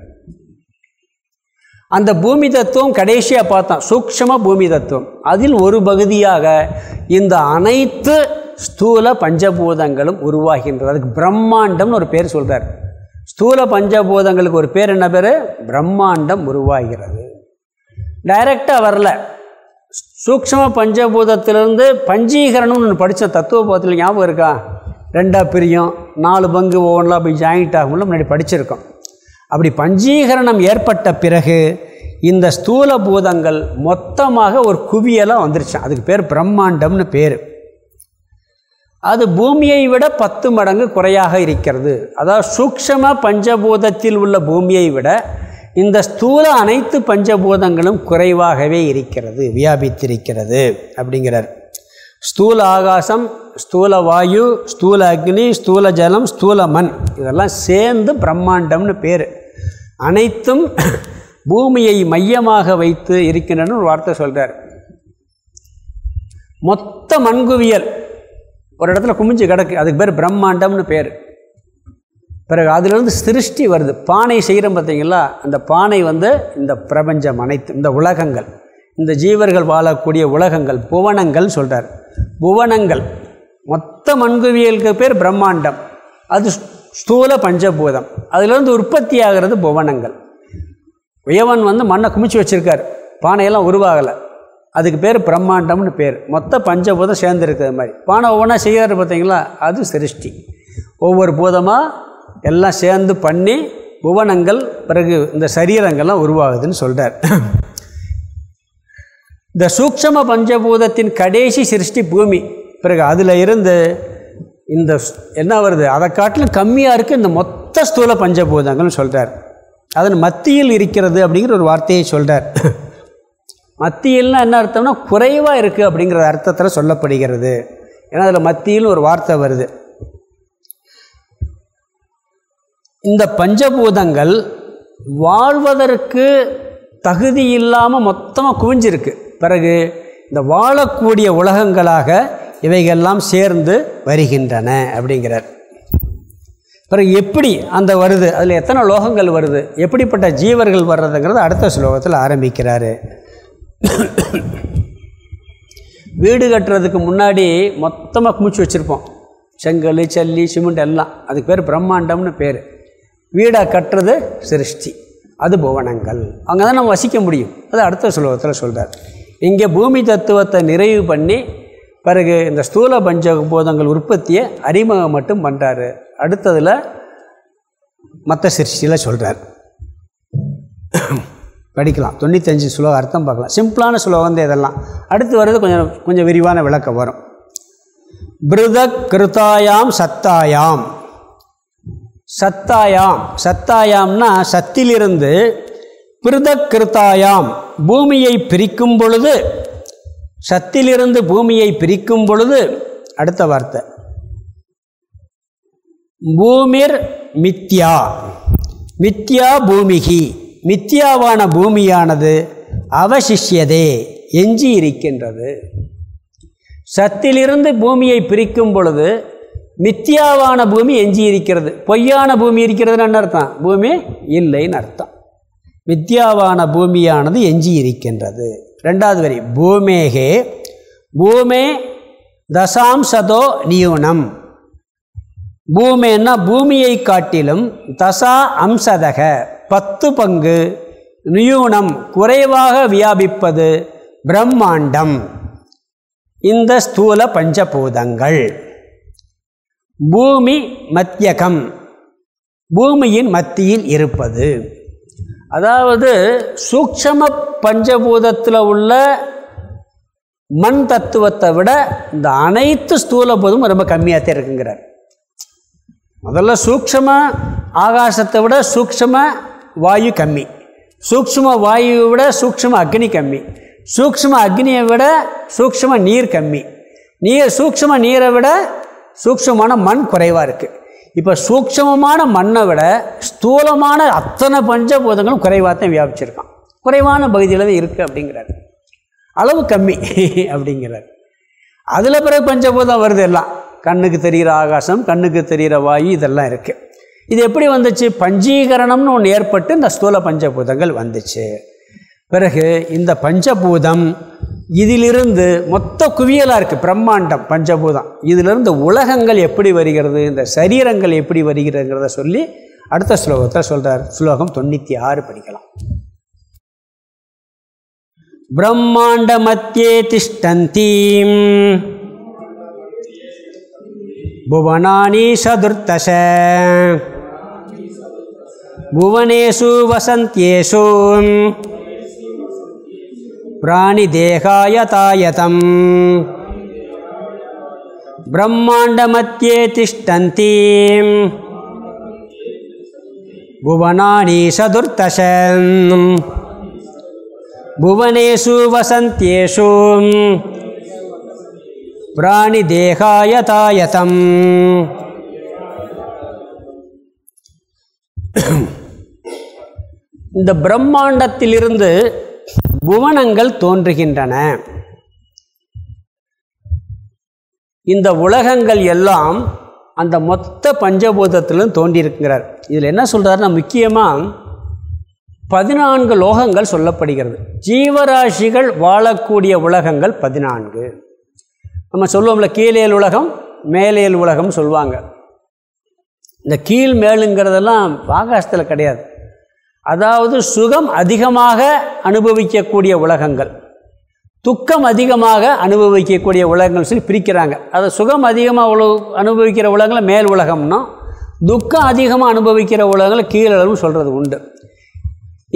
அந்த பூமி தத்துவம் கடைசியாக பார்த்தோம் சூக்ஷம பூமி தத்துவம். அதில் ஒரு பகுதியாக இந்த அனைத்து ஸ்தூல பஞ்சபூதங்களும் உருவாகின்றது. அதுக்கு பிரம்மாண்டம்னு ஒரு பேர் சொல்கிறார் ஸ்தூல பஞ்சபூதங்களுக்கு ஒரு பேர் என்ன பேர்? பிரம்மாண்டம் உருவாகிறது. டைரெக்டாக வரல. சூக்ஷம பஞ்சபூதத்திலிருந்து பஞ்சீகரணம்னு ஒன்று படித்த தத்துவபோதத்தில் ஞாபகம் இருக்கா? ரெண்டாக பிரியும். நாலு பங்கு ஒவ்வொன்றில் அப்படி ஜாயிண்ட் ஆகும்ல முன்னாடி படிச்சிருக்கோம். அப்படி பஞ்சீகரணம் ஏற்பட்ட பிறகு இந்த ஸ்தூல பூதங்கள் மொத்தமாக ஒரு குவியலாக வந்துருச்சு அதுக்கு பேர் பிரம்மாண்டம்னு பேர். அது பூமியை விட பத்து மடங்கு குறையாக இருக்கிறது. அதாவது சூக்ஷம பஞ்சபூதத்தில் உள்ள பூமியை விட இந்த ஸ்தூல அனைத்து பஞ்சபூதங்களும் குறைவாகவே இருக்கிறது வியாபித்திருக்கிறது அப்படிங்கிறார். ஸ்தூல ஆகாசம் ஸ்தூல வாயு ஸ்தூல அக்னி ஸ்தூல ஜலம் ஸ்தூல மண் இதெல்லாம் சேர்ந்து பிரம்மாண்டம்னு பேர். அனைத்தும் பூமியை மையமாக வைத்து இருக்கின்றன ஒரு வார்த்தை சொல்கிறார் மொத்த மண்குவியல் ஒரு இடத்துல குமிஞ்சு கிடக்கு அதுக்கு பேர் பிரம்மாண்டம்னு பேர். பிறகு அதிலிருந்து சிருஷ்டி வருது. பானை செய்கிறோம் பார்த்தீங்களா? அந்த பானை வந்து இந்த பிரபஞ்சம் அனைத்து இந்த உலகங்கள். இந்த ஜீவர்கள் வாழக்கூடிய உலகங்கள் புவனங்கள் சொல்கிறார் புவனங்கள். மொத்த மண்குவியலுக்கு பேர் பிரம்மாண்டம். அது ஸ்தூல பஞ்சபூதம். அதிலிருந்து உற்பத்தி ஆகிறது புவனங்கள். உயவன் வந்து மண்ணை குமிச்சு வச்சுருக்கார். பானையெல்லாம் உருவாகலை. அதுக்கு பேர் பிரம்மாண்டம்னு பேர். மொத்த பஞ்சபூதம் சேர்ந்துருக்கிற மாதிரி. பானை ஒவ்வொன்றா செய்கிறாரு பார்த்தீங்களா? அது சிருஷ்டி. ஒவ்வொரு பூதமாக எல்லாம் சேர்ந்து பண்ணி புவனங்கள் பிறகு இந்த சரீரங்கள்லாம் உருவாகுதுன்னு சொல்கிறார் இந்த சூக்ஷம பஞ்சபூதத்தின் கடைசி சிருஷ்டி பூமி. பிறகு அதில் இருந்து இந்த என்ன வருது? அதை காட்டிலும் கம்மியாக இருக்குது இந்த மொத்த ஸ்தூல பஞ்சபூதங்கள்னு சொல்கிறார் அதன் மத்தியில் இருக்கிறது அப்படிங்கிற ஒரு வார்த்தையை சொல்கிறார் மத்தியில்னா என்ன அர்த்தம்னா குறைவாக இருக்குது அப்படிங்கிற அர்த்தத்தில் சொல்லப்படுகிறது. ஏன்னா அதில் மத்தியில் ஒரு வார்த்தை வருது. இந்த பஞ்சபூதங்கள் வாழ்வதற்கு தகுதி இல்லாமல் மொத்தமாக குவிஞ்சிருக்கு. பிறகு இந்த வாழக்கூடிய உலகங்களாக இவைகள்லாம் சேர்ந்து வருகின்றன அப்படிங்கிறார். பிறகு எப்படி அந்த வருது? அதில் எத்தனை லோகங்கள் வருது? எப்படிப்பட்ட ஜீவர்கள் வர்றதுங்கிறது அடுத்த ஸ்லோகத்தில் ஆரம்பிக்கிறாரு. வீடு கட்டுறதுக்கு முன்னாடி மொத்தமாக குமிச்சு வச்சுருப்போம். செங்கல் சல்லி சிமெண்ட் எல்லாம். அதுக்கு பேர் பிரம்மாண்டம்னு பேர். வீடாக கட்டுறது சிருஷ்டி. அது புவனங்கள். அங்கே தான் நம்ம வசிக்க முடியும். அது அடுத்த ஸ்லோகத்தில் சொல்கிறார் இங்கே பூமி தத்துவத்தை நிறைவு பண்ணி பிறகு இந்த ஸ்தூல பஞ்ச போதங்கள் உற்பத்தியை அறிமுகம் மட்டும் பண்ணுறாரு அடுத்ததில் மற்ற சிருஷ்டியில் சொல்கிறார் படிக்கலாம். தொண்ணூத்தஞ்சு ஸ்லோகம் அர்த்தம் பார்க்கலாம். சிம்பிளான ஸ்லோகம் வந்து இதெல்லாம். அடுத்து வர்றது கொஞ்சம் கொஞ்சம் விரிவான விளக்கம் வரும். பிருதக் கிருத்தாயாம் சத்தாயாம். சத்தாயாம். சத்தாயாம்னா சத்திலிருந்து பிருதக் கிருத்தாயாம் பூமியை பிரிக்கும் பொழுது சத்திலிருந்து பூமியை பிரிக்கும் பொழுது அடுத்த வார்த்தை. பூமிர் மித்யா. மித்யா பூமிகி. மித்யாவான பூமியானது அவசிஷ்யதே எஞ்சி இருக்கின்றது சத்திலிருந்து பூமியை பிரிக்கும் பொழுது மித்தியாவான பூமி எஞ்சி இருக்கிறது பொய்யான பூமி இருக்கிறதுன்னு அர்த்தம்? பூமி இல்லைன்னு அர்த்தம். மித்யாவான பூமியானது எஞ்சி இருக்கின்றது ரெண்டாவது வரி பூமேகே பூமே தசாம்சதோ நியூனம். பூமேன்னா பூமியை காட்டிலும் தசா அம்சதக. பத்து பங்கு நியூனம் குறைவாக வியாபிப்பது பிரம்மாண்டம். இந்த ஸ்தூல பஞ்சபூதங்கள். பூமி மத்தியகம். பூமியின் மத்தியில் இருப்பது. அதாவது சூக்ஷம பஞ்சபூதத்தில் உள்ள மண் தத்துவத்தை விட இந்த அனைத்து ஸ்தூல பூதமும் ரொம்ப கம்மியாக தான் இருக்குங்கிறார். முதல்ல சூக்ஷம ஆகாசத்தை விட சூக்ஷமாக வாயு கம்மி. சூக்ஷ்ம வாயுவை விட சூக்ஷ்ம அக்னி கம்மி. சூக்ஷ்ம அக்னியை விட சூக்ஷ்ம நீர் கம்மி. நீர் சூக்ஷ்ம நீரை விட சூக்ஷ்மமான மண் குறைவாக இருக்குது இப்போ சூக்ஷ்மமான மண்ணை விட ஸ்தூலமான அத்தனை பஞ்சபூதங்களும் குறைவாக தான் வியாபிச்சிருக்கான். குறைவான பகுதியில் தான் இருக்குது அப்படிங்கிறார். அளவு கம்மி அப்படிங்கிறார். அதில் பிறகு பஞ்சபூதம் வருது எல்லாம். கண்ணுக்கு தெரிகிற ஆகாசம் கண்ணுக்கு தெரிகிற வாயு இதெல்லாம் இருக்குது இது எப்படி வந்துச்சு? பஞ்சீகரணம்னு ஒன்று ஏற்பட்டு இந்த ஸ்தூல பஞ்சபூதங்கள் வந்துச்சு. பிறகு இந்த பஞ்சபூதம் இதிலிருந்து மொத்த குவியலாக இருக்குது பிரம்மாண்டம் பஞ்சபூதம். இதிலிருந்து உலகங்கள் எப்படி வருகிறது? இந்த சரீரங்கள் எப்படி வருகிறதுங்கிறத சொல்லி அடுத்த ஸ்லோகத்தில் சொல்கிறார் ஸ்லோகம் தொண்ணூற்றி ஆறு படிக்கலாம். பிரம்மாண்ட மத்தியே திஷ்டந்தீம் புவனானி சதுர்த்தச भुवनेषु वसन्त्येषु प्राणिदेहायतायतम् ब्रह्माण्डमध्ये तिष्ठन्ति भुवनानि सदुर्तश भुवनेषु वसन्त्येषु प्राणिदेहायतायतम् இந்த பிரம்மாண்டத்திலிருந்து புவனங்கள் தோன்றுகின்றன. இந்த உலகங்கள் எல்லாம் அந்த மொத்த பஞ்சபூதத்திலும் தோன்றியிருக்கிறார். இதில் என்ன சொல்கிறாருன்னா முக்கியமாக பதினான்கு லோகங்கள் சொல்லப்படுகிறது. ஜீவராசிகள் வாழக்கூடிய உலகங்கள் பதினான்கு. நம்ம சொல்லுவோம்ல கீழேல் உலகம் மேலேல் உலகம் சொல்லுவாங்க. இந்த கீழ் மேலுங்கிறதெல்லாம் ஆகாசத்தில் கிடையாது. அதாவது சுகம் அதிகமாக அனுபவிக்கக்கூடிய உலகங்கள். துக்கம் அதிகமாக அனுபவிக்கக்கூடிய உலகங்கள் சொல்லி பிரிக்கிறாங்க. அதை சுகம் அதிகமாக உல அனுபவிக்கிற உலகங்களை மேல் உலகம்னா துக்கம் அதிகமாக அனுபவிக்கிற உலகங்களை கீழளவு சொல்கிறது உண்டு.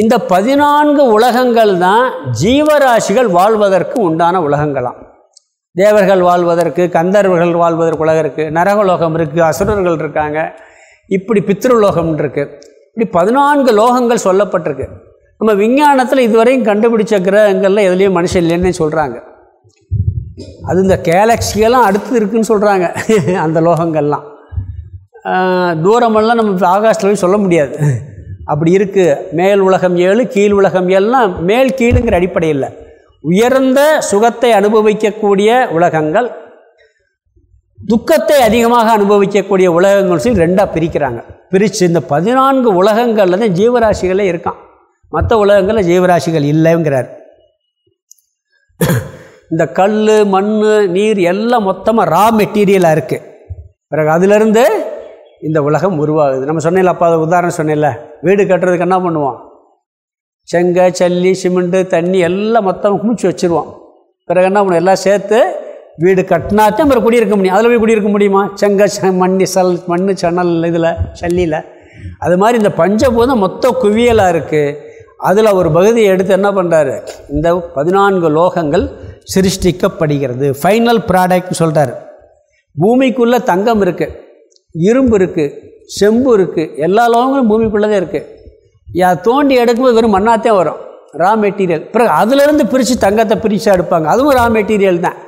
இந்த பதினான்கு உலகங்கள் தான் ஜீவராசிகள் வாழ்வதற்கு உண்டான உலகங்களாம். தேவர்கள் வாழ்வதற்கு கந்தர்வர்கள் வாழ்வதற்கு உலகம் இருக்குது நரகலோகம் இருக்குது அசுரர்கள் இருக்காங்க இப்படி பித்ருலோகம் இருக்கு. இப்படி பதினான்கு லோகங்கள் சொல்லப்பட்டிருக்கு. நம்ம விஞ்ஞானத்தில் இதுவரையும் கண்டுபிடிச்ச கிரகங்களில் எதுலேயும் மனுஷன் இல்லைன்னு சொல்கிறாங்க அது இந்த கேலக்சியெல்லாம் அடுத்து இருக்குதுன்னு சொல்கிறாங்க அந்த லோகங்கள்லாம். தூரமெல்லாம் நம்ம ஆகாசத்தில் சொல்ல முடியாது. அப்படி இருக்குது மேல் உலகம் ஏழு கீழ் உலகம் ஏழுலாம் மேல் கீழுங்கிற அடிப்படையில் உயர்ந்த சுகத்தை அனுபவிக்கக்கூடிய உலகங்கள் துக்கத்தை அதிகமாக அனுபவிக்கக்கூடிய உலகங்கள் சொல்லி ரெண்டாக பிரிக்கிறாங்க. பிரித்து இந்த பதினான்கு உலகங்களில் தான் ஜீவராசிகளே இருக்கான். மற்ற உலகங்களில் ஜீவராசிகள் இல்லைங்கிறார். இந்த கல் மண் நீர் எல்லாம் மொத்தமாக ரா மெட்டீரியலாக இருக்குது பிறகு அதிலிருந்து இந்த உலகம் உருவாகுது. நம்ம சொன்னில அப்பா உதாரணம் சொன்னேன்ல வீடு கட்டுறதுக்கு என்ன பண்ணுவோம்? செங்கை சல்லி சிமெண்ட்டு தண்ணி எல்லாம் மொத்தம் குமிச்சு வச்சுருவோம். பிறகு என்ன பண்ணுவோம்? எல்லாம் சேர்த்து வீடு கட்டினாத்தான் அப்புறம் குடியிருக்க முடியும். அதில் போய் குடியிருக்க முடியுமா? செங்க மண் சல் மண் சணல் இதில் சல்லியில் அது மாதிரி இந்த பஞ்சபூதம் மொத்த குவியலாக இருக்குது அதில் ஒரு பகுதியை எடுத்து என்ன பண்ணுறாரு இந்த பதினான்கு லோகங்கள் சிருஷ்டிக்கப்படுகிறது. ஃபைனல் ப்ராடக்ட்னு சொல்கிறார் பூமிக்குள்ளே தங்கம் இருக்குது இரும்பு இருக்குது செம்பு இருக்குது எல்லா லோகங்களும் பூமிக்குள்ளே தான் இருக்குது யா தோண்டி எடுக்கும்போது வெறும் மண்ணாத்தே வரும். ரா மெட்டீரியல் பிறகு அதுலேருந்து பிரித்து தங்கத்தை பிரித்து எடுப்பாங்க. அதுவும் ரா மெட்டீரியல் தான்.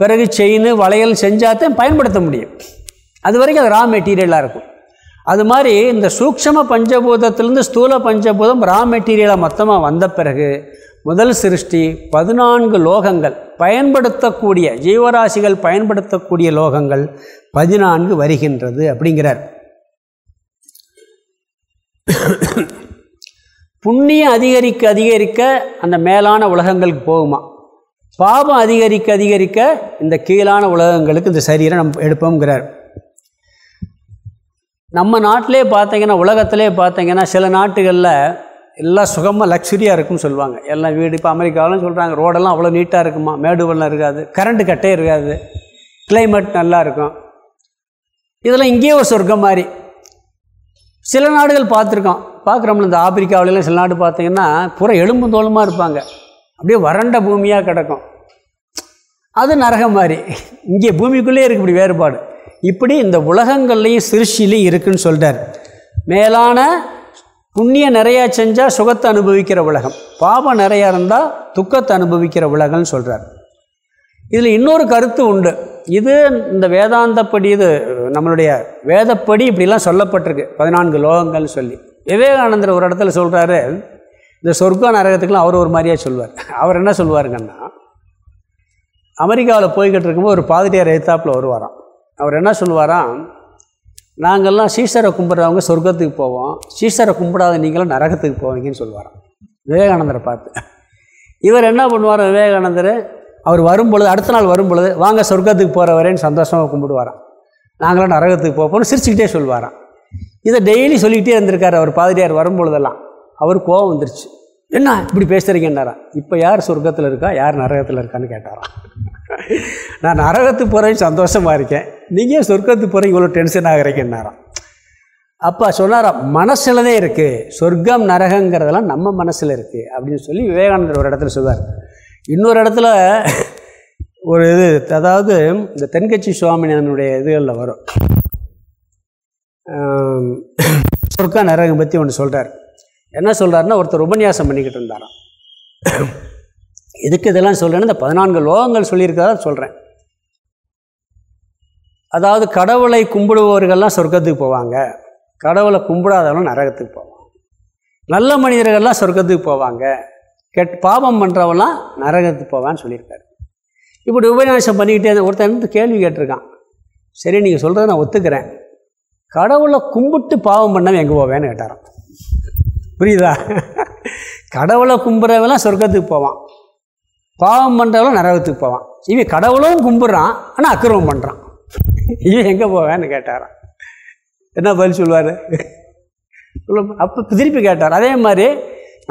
பிறகு செயின் வளையல் செஞ்சாதான் பயன்படுத்த முடியும். அது வரைக்கும் அது ரா மெட்டீரியலாக இருக்கும். அது மாதிரி இந்த சூக்ஷம பஞ்சபூதத்திலேருந்து ஸ்தூல பஞ்சபூதம் ரா மெட்டீரியலாக மொத்தமாக வந்த பிறகு முதல் சிருஷ்டி பதினான்கு லோகங்கள் பயன்படுத்தக்கூடிய ஜீவராசிகள் பயன்படுத்தக்கூடிய லோகங்கள் பதினான்கு வருகின்றது அப்படிங்கிறார். புண்ணியம் அதிகரிக்க அதிகரிக்க அந்த மேலான உலகங்களுக்கு போகுமா? பாபம் அதிகரிக்க அதிகரிக்க இந்த கீழான உலகங்களுக்கு இந்த சரீரம் நம் எடுப்போங்கிறார் நம்ம நாட்டிலே பார்த்தீங்கன்னா உலகத்திலே பார்த்தீங்கன்னா சில நாட்டுகளில் எல்லாம் சுகமாக லக்ஸுரியாக இருக்கும்னு சொல்லுவாங்க. எல்லாம் வீடு இப்போ அமெரிக்காவிலும் சொல்கிறாங்க ரோடெல்லாம் அவ்வளோ நீட்டாக இருக்குமா? மேடு வெள்ளம் இருக்காது. கரண்ட்டு கட்டே இருக்காது. கிளைமேட் நல்லா இருக்கும். இதெல்லாம் இங்கேயே ஒரு சொர்க்கம் மாதிரி. சில நாடுகள் பார்த்துருக்கோம். பார்க்குறோம்ல இந்த ஆப்பிரிக்காவிலலாம் சில நாடு பார்த்தீங்கன்னா புற எலும்பு தோலுமாக இருப்பாங்க. அப்படியே வறண்ட பூமியாக கிடக்கும். அது நரகம் மாதிரி. இங்கே பூமிக்குள்ளேயே இருக்குது இப்படி வேறுபாடு. இப்படி இந்த உலகங்கள்லேயும் சிருஷ்டிலையும் இருக்குன்னு சொல்கிறார் மேலான புண்ணியம் நிறையா செஞ்சால் சுகத்தை அனுபவிக்கிற உலகம். பாபம் நிறையா இருந்தால் துக்கத்தை அனுபவிக்கிற உலகம்னு சொல்கிறார் இதில் இன்னொரு கருத்து உண்டு. இது இந்த வேதாந்தப்படி இது நம்மளுடைய வேதப்படி இப்படிலாம் சொல்லப்பட்டிருக்கு. பதினான்கு லோகங்கள்னு சொல்லி. விவேகானந்தர் ஒரு இடத்துல சொல்கிறாரு இந்த சொர்க்க நரகத்துக்குலாம் அவர் ஒரு மாதிரியாக சொல்லுவார் அவர் என்ன சொல்லுவாருங்கன்னா அமெரிக்காவில் போய்கிட்டு இருக்கும்போது ஒரு பாதிரியார் எழுத்தாப்பில் வருவாராம். அவர் என்ன சொல்லுவாராம் நாங்கள்லாம் சீசரை கும்பிட்றவங்க சொர்க்கத்துக்கு போவோம். சீசரை கும்பிடாத நீங்களும் நரகத்துக்கு போவீங்கன்னு சொல்லுவாராம் விவேகானந்தரை பார்த்து. இவர் என்ன பண்ணுவார் விவேகானந்தர் அவர் வரும் பொழுது அடுத்த நாள் வரும் பொழுது வாங்க சொர்க்கத்துக்கு போகிறவரேன்னு சந்தோஷமாக கும்பிடுவாராம். நாங்களாம் நரகத்துக்கு போப்போம்னு சிரிச்சுக்கிட்டே சொல்லுவாராம் இதை டெய்லி சொல்லிக்கிட்டே இருந்திருக்கார் அவர் பாதிரியார் வரும் பொழுதெல்லாம் அவர் கோவம் வந்துருச்சு. என்ன இப்படி பேசுகிறீங்கன்னாரா இப்போ யார் சொர்க்கத்தில் இருக்கா? யார் நரகத்தில் இருக்கான்னு கேட்டாரான் நான் நரகத்துக்கு போகிறேன் சந்தோஷமாக இருக்கேன். நீங்கள் சொர்க்கத்துக்கு போகிற இவ்வளோ டென்ஷன் ஆகிறீங்கன்னாரான் அப்பா சொன்னாராம் மனசில் தான் இருக்குது சொர்க்கம் நரகங்கிறதெல்லாம் நம்ம மனசில் இருக்குது அப்படின்னு சொல்லி விவேகானந்தர் ஒரு இடத்துல சொல்வார் இன்னொரு இடத்துல ஒரு இது அதாவது இந்த தென்கட்சி சுவாமிநாதனுடைய இதுகளில் வரும். சொர்க்கம் சொர்க்க நரகம் பற்றி ஒன்று சொல்கிறார் என்ன சொல்கிறாருன்னா ஒருத்தர் உபன்யாசம் பண்ணிக்கிட்டு இருந்தாராம். எதுக்கு இதெல்லாம் சொல்கிறேன்னு இந்த பதினான்கு லோகங்கள் சொல்லியிருக்கிறதா சொல்கிறேன் அதாவது கடவுளை கும்பிடுபவர்கள்லாம் சொர்க்கத்துக்கு போவாங்க. கடவுளை கும்பிடாதவங்களும் நரகத்துக்கு போவாங்க. நல்ல மனிதர்கள்லாம் சொர்க்கத்துக்கு போவாங்க. கெட் பாவம் பண்ணுறவெல்லாம் நரகத்துக்கு போவான்னு சொல்லியிருக்காரு. இப்படி உபன்யாசம் பண்ணிக்கிட்டே இருந்த ஒருத்தன் கேள்வி கேட்டிருக்கான். சரி நீங்கள் சொல்கிறத நான் ஒத்துக்கிறேன். கடவுளை கும்பிட்டு பாவம் பண்ணவன் எங்கே போவேன்னு கேட்டாராம். புரியுதா? கடவுளை கும்பிட்றவெல்லாம் சொர்க்கத்துக்கு போவான். பாவம் பண்ணுறவெல்லாம் நரகத்துக்கு போவான். இவன் கடவுளும் கும்பிட்றான் ஆனால் அக்கிரமம் பண்ணுறான் இவன் எங்கே போவேன்னு கேட்டாரான் என்ன பதில் சொல்லுவார்? அப்போ திருப்பி கேட்டார். அதே மாதிரி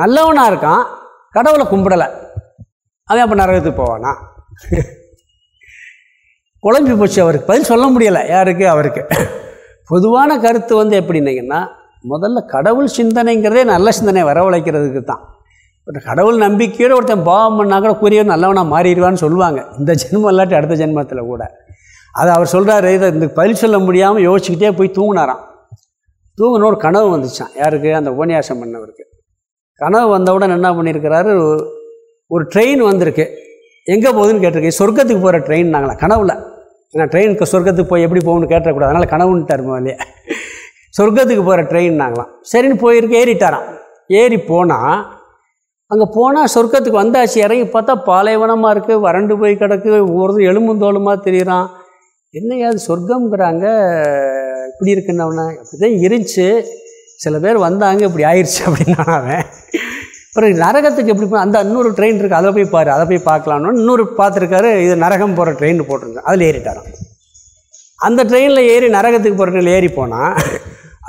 நல்லவனாக இருக்கான் கடவுளை கும்பிடலை. அவன் அப்போ நரகத்துக்கு போவானா? குழம்பி போச்சு அவருக்கு. பதில் சொல்ல முடியலை. யாருக்கு? அவருக்கு. பொதுவான கருத்து வந்து எப்படின்னீங்கன்னா முதல்ல கடவுள் சிந்தனைங்கிறதே நல்ல சிந்தனை வரவழைக்கிறதுக்கு தான். ஒரு கடவுள் நம்பிக்கையோடு ஒருத்தன் பாவம் பண்ணா கூட கூறியவர் நல்லவனாக மாறிடுவான்னு சொல்லுவாங்க. இந்த ஜென்மம் இல்லாட்டி அடுத்த ஜென்மத்தில் கூட. அது அவர் சொல்கிறாரு இதை இந்த பதில் சொல்ல முடியாமல் யோசிச்சுக்கிட்டே போய் தூங்கினாராம். தூங்கின ஒரு கனவு வந்துச்சான் யாருக்கு? அந்த உபன்யாசம் பண்ணவருக்கு. கனவு வந்தவுடன் என்ன பண்ணியிருக்கிறாரு? ஒரு ட்ரெயின் வந்திருக்கு. எங்கே போகுதுன்னு கேட்டிருக்கு. சொர்க்கத்துக்கு போகிற ட்ரெயின் நாங்களா கனவுல. ஏன்னா ட்ரெயினுக்கு சொர்க்கத்துக்கு போய் எப்படி போகணும்னு கேட்டக்கூடாது. அதனால் கனவுன்ட்டார் முதலே சொர்க்கத்துக்கு போகிற ட்ரெயின் நாங்களாம் சரின்னு போயிருக்கு ஏறிட்டாராம். ஏறி போனால் அங்கே போனால் சொர்க்கத்துக்கு வந்தாச்சு இறங்கி பார்த்தா பாலைவனமாக இருக்குது வறண்டு போய் கிடக்கு ஒரு எலும்புந்தோளுமாக தெரியுறான். என்னையா அது சொர்க்கம்ங்கிறாங்க? இப்படி இருக்குன்னவனே அப்படிதான் இருந்துச்சு. சில பேர் வந்தாங்க இப்படி ஆயிடுச்சு அப்படின்னா அவன். அப்புறம் நரகத்துக்கு எப்படி போ- அந்த இன்னொரு ட்ரெயின் இருக்குது அதை போய் பாரு அதை போய் பார்க்கலான்னு இன்னொரு பார்த்துருக்காரு இது நரகம் போகிற ட்ரெயின் போட்டிருந்தேன் அதில் ஏறிட்டாரான் அந்த ட்ரெயினில் ஏறி நரகத்துக்கு போகிற ட்ரெயினில் ஏறி போனால்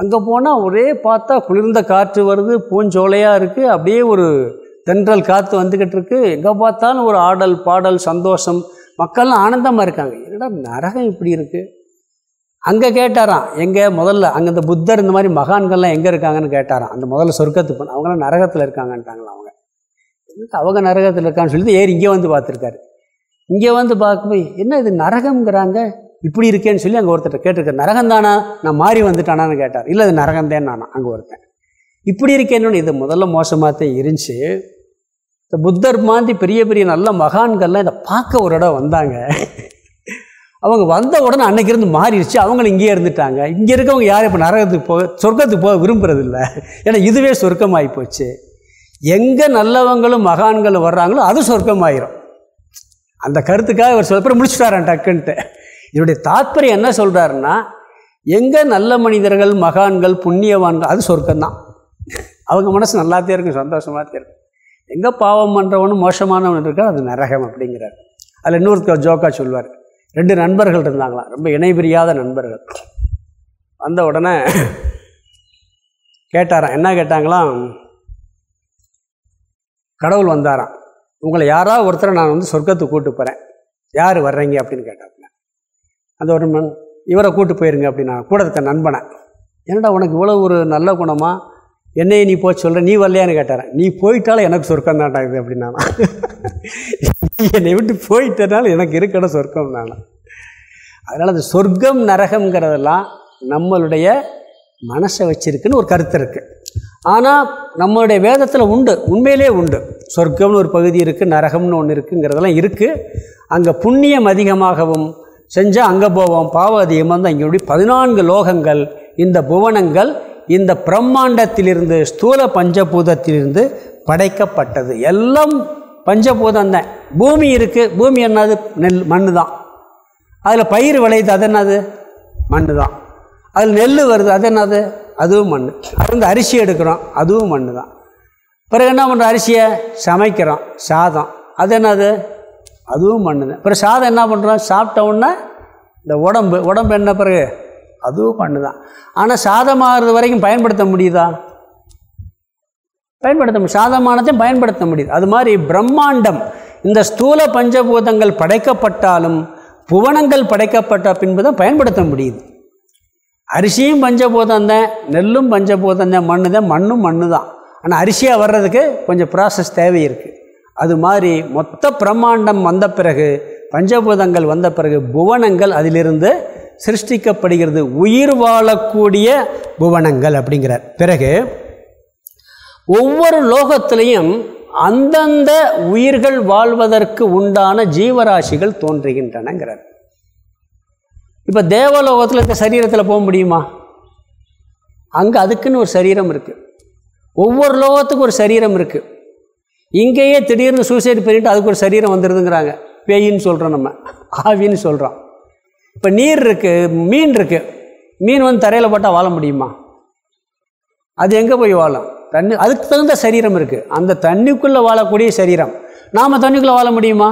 அங்கே போனால் ஒரே பார்த்தா குளிர்ந்த காற்று வருது பூஞ்சோலையாக இருக்குது அப்படியே ஒரு தென்றல் காற்று வந்துக்கிட்டு இருக்கு. எங்கே பார்த்தாலும் ஒரு ஆடல் பாடல் சந்தோஷம். மக்கள்லாம் ஆனந்தமாக இருக்காங்க. என்னடா நரகம் இப்படி இருக்குது அங்கே கேட்டாராம் எங்கே? முதல்ல அங்கே இந்த புத்தர் இந்த மாதிரி மகான்கள்லாம் எங்கே இருக்காங்கன்னு கேட்டாராம். அந்த முதல்ல சொர்க்கத்துக்கு போன அவங்களாம் நரகத்தில் இருக்காங்கன்ட்டாங்களா அவங்க. அவங்க நரகத்தில் இருக்கான்னு சொல்லிட்டு ஏறி இங்கே வந்து பார்த்துருக்காரு. இங்கே வந்து பார்க்கும்போது என்ன இது நரகம்ங்கிறாங்க? இப்படி இருக்கேன்னு சொல்லி அங்கே ஒருத்தர் கேட்டிருக்க நரகம் தானா? நான் மாறி வந்துட்டானான்னு கேட்டார். இல்லை அது நரகந்தேன் நானா? அங்கே ஒருத்தன். இப்படி இருக்கேன்னு இது முதல்ல மோசமாக தான் இருந்துச்சு. இந்த புத்தர் மாதிரி பெரிய பெரிய நல்ல மகான்கள்லாம் இதை பார்க்க ஒரு இடம் வந்தாங்க. அவங்க வந்த உடனே அன்னைக்கு இருந்து மாறிடுச்சு. அவங்களும் இங்கேயே இருந்துட்டாங்க. இங்கே இருக்கவங்க யாரும் இப்போ நரகத்துக்கு போக சொர்க்கத்துக்கு போக விரும்புறது இல்லை ஏன்னா இதுவே சொர்க்கமாகி போச்சு. எங்கே நல்லவங்களும் மகான்களும் வர்றாங்களோ அது சொர்க்கமாயிரும். அந்த கருத்துக்காக ஒரு சில பேர் முடிச்சுட்டாரன் டக்குன்ட்டு. இதனுடைய தாத்பரியம் என்ன சொல்கிறாருன்னா எங்கே நல்ல மனிதர்கள் மகான்கள் புண்ணியவான்கள் அது சொர்க்கம்தான். அவங்க மனசு நல்லாத்தே இருக்கும் சந்தோஷமாகத்தே இருக்கும் எங்கே பாவம் பண்ணுறவனும் மோசமானவன் இருக்கா அது நரகம் அப்படிங்கிறார். அதில் இன்னொருத்தர் ஜோக்கா சொல்வார் ரெண்டு நண்பர்கள் இருந்தாங்களாம் ரொம்ப இணைபிரியாத நண்பர்கள். வந்த உடனே கேட்டாராம் என்ன கேட்டாங்களாம்? கடவுள் வந்தாராம். உங்களை யாராவது ஒருத்தரை நான் வந்து சொர்க்கத்துக்கு கூட்டு போகிறேன் யார் வர்றீங்க அப்படின்னு கேட்டார் அந்த ஒரு மண் இவரை கூட்டு போயிருங்க அப்படின்னா கூட இருக்க நண்பனை. என்னடா உனக்கு இவ்வளோ ஒரு நல்ல குணமாக என்னையே நீ போய் சொல்கிற நீ வரலையான்னு கேட்டாரன் நீ போயிட்டாலும் எனக்கு சொர்க்கம் தான்டா இது அப்படின்னா என்னை விட்டு போயிட்டனால எனக்கு இருக்கிற சொர்க்கம் தானே? அதனால் அந்த சொர்க்கம் நரகம்ங்கிறதெல்லாம் நம்மளுடைய மனசை வச்சிருக்குன்னு ஒரு கருத்து இருக்குது ஆனால் நம்மளுடைய வேதத்தில் உண்டு உண்மையிலே உண்டு. சொர்க்கம்னு ஒரு பகுதி இருக்குது நரகம்னு ஒன்று இருக்குங்கிறதெல்லாம் இருக்குது அங்கே புண்ணியம் அதிகமாகவும் செஞ்சால் அங்கே போவோம். பாவம் அதிகமாக தான் இங்கே பதினான்கு லோகங்கள் இந்த புவனங்கள் இந்த பிரம்மாண்டத்திலிருந்து ஸ்தூல பஞ்சபூதத்திலிருந்து படைக்கப்பட்டது. எல்லாம் பஞ்சபூதம் தான். பூமி இருக்குது பூமி என்னது? நெல் மண் தான். அதில் பயிர் விளையுது அது என்னது? மண் தான். அதில் நெல் வருது அது என்னது? அதுவும் மண் அதுலேருந்து அரிசி எடுக்கிறோம் அதுவும் மண் தான். பிறகு என்ன பண்ணுறோம் அரிசியை சமைக்கிறோம் சாதம். அது என்னது? அதுவும் மண்ணு தான் பிறகு சாதம் என்ன பண்ணுறோம் சாப்பிட்ட இந்த உடம்பு உடம்பு என்ன பிறகு? அதுவும் மண்ணு தான் ஆனால் சாதமாகிறது வரைக்கும் பயன்படுத்த முடியுதா? பயன்படுத்த முடியும். சாதமானதையும் பயன்படுத்த முடியுது. அது மாதிரி பிரம்மாண்டம். இந்த ஸ்தூல பஞ்சபூதங்கள் படைக்கப்பட்டாலும் புவனங்கள் படைக்கப்பட்ட பின்பு தான் பயன்படுத்த முடியுது. அரிசியும் பஞ்சபூதம் தான் நெல்லும் பஞ்சபூதம் தான் மண்ணு தான் மண்ணும் மண்ணு தான் ஆனால் அரிசியாக வர்றதுக்கு கொஞ்சம் ப்ராசஸ் தேவை இருக்குது அது மாதிரி மொத்த பிரம்மாண்டம் வந்த பிறகு பஞ்சபூதங்கள் வந்த பிறகு புவனங்கள் அதிலிருந்து சிருஷ்டிக்கப்படுகிறது. உயிர் வாழக்கூடிய புவனங்கள் அப்படிங்கிறார். பிறகு ஒவ்வொரு லோகத்திலையும் அந்தந்த உயிர்கள் வாழ்வதற்கு உண்டான ஜீவராசிகள் தோன்றுகின்றனங்கிறார். இப்போ தேவலோகத்தில் இருக்க சரீரத்தில் போக முடியுமா? அங்கே அதுக்குன்னு ஒரு சரீரம் இருக்குது ஒவ்வொரு லோகத்துக்கும் ஒரு சரீரம் இருக்குது இங்கேயே திடீர்னு சூசைட் பண்ணிட்டு அதுக்கு ஒரு சரீரம் வந்துடுதுங்கிறாங்க பேயின்னு சொல்கிறோம் நம்ம. ஆவின்னு சொல்கிறோம் இப்போ நீர் இருக்குது மீன் இருக்குது மீன் வந்து தரையில் போட்டால் வாழ முடியுமா? அது எங்கே போய் வாழும்? தண்ணி அதுக்கு தகுந்த சரீரம் இருக்குது அந்த தண்ணிக்குள்ளே வாழக்கூடிய சரீரம். நாம் தண்ணிக்குள்ளே வாழ முடியுமா?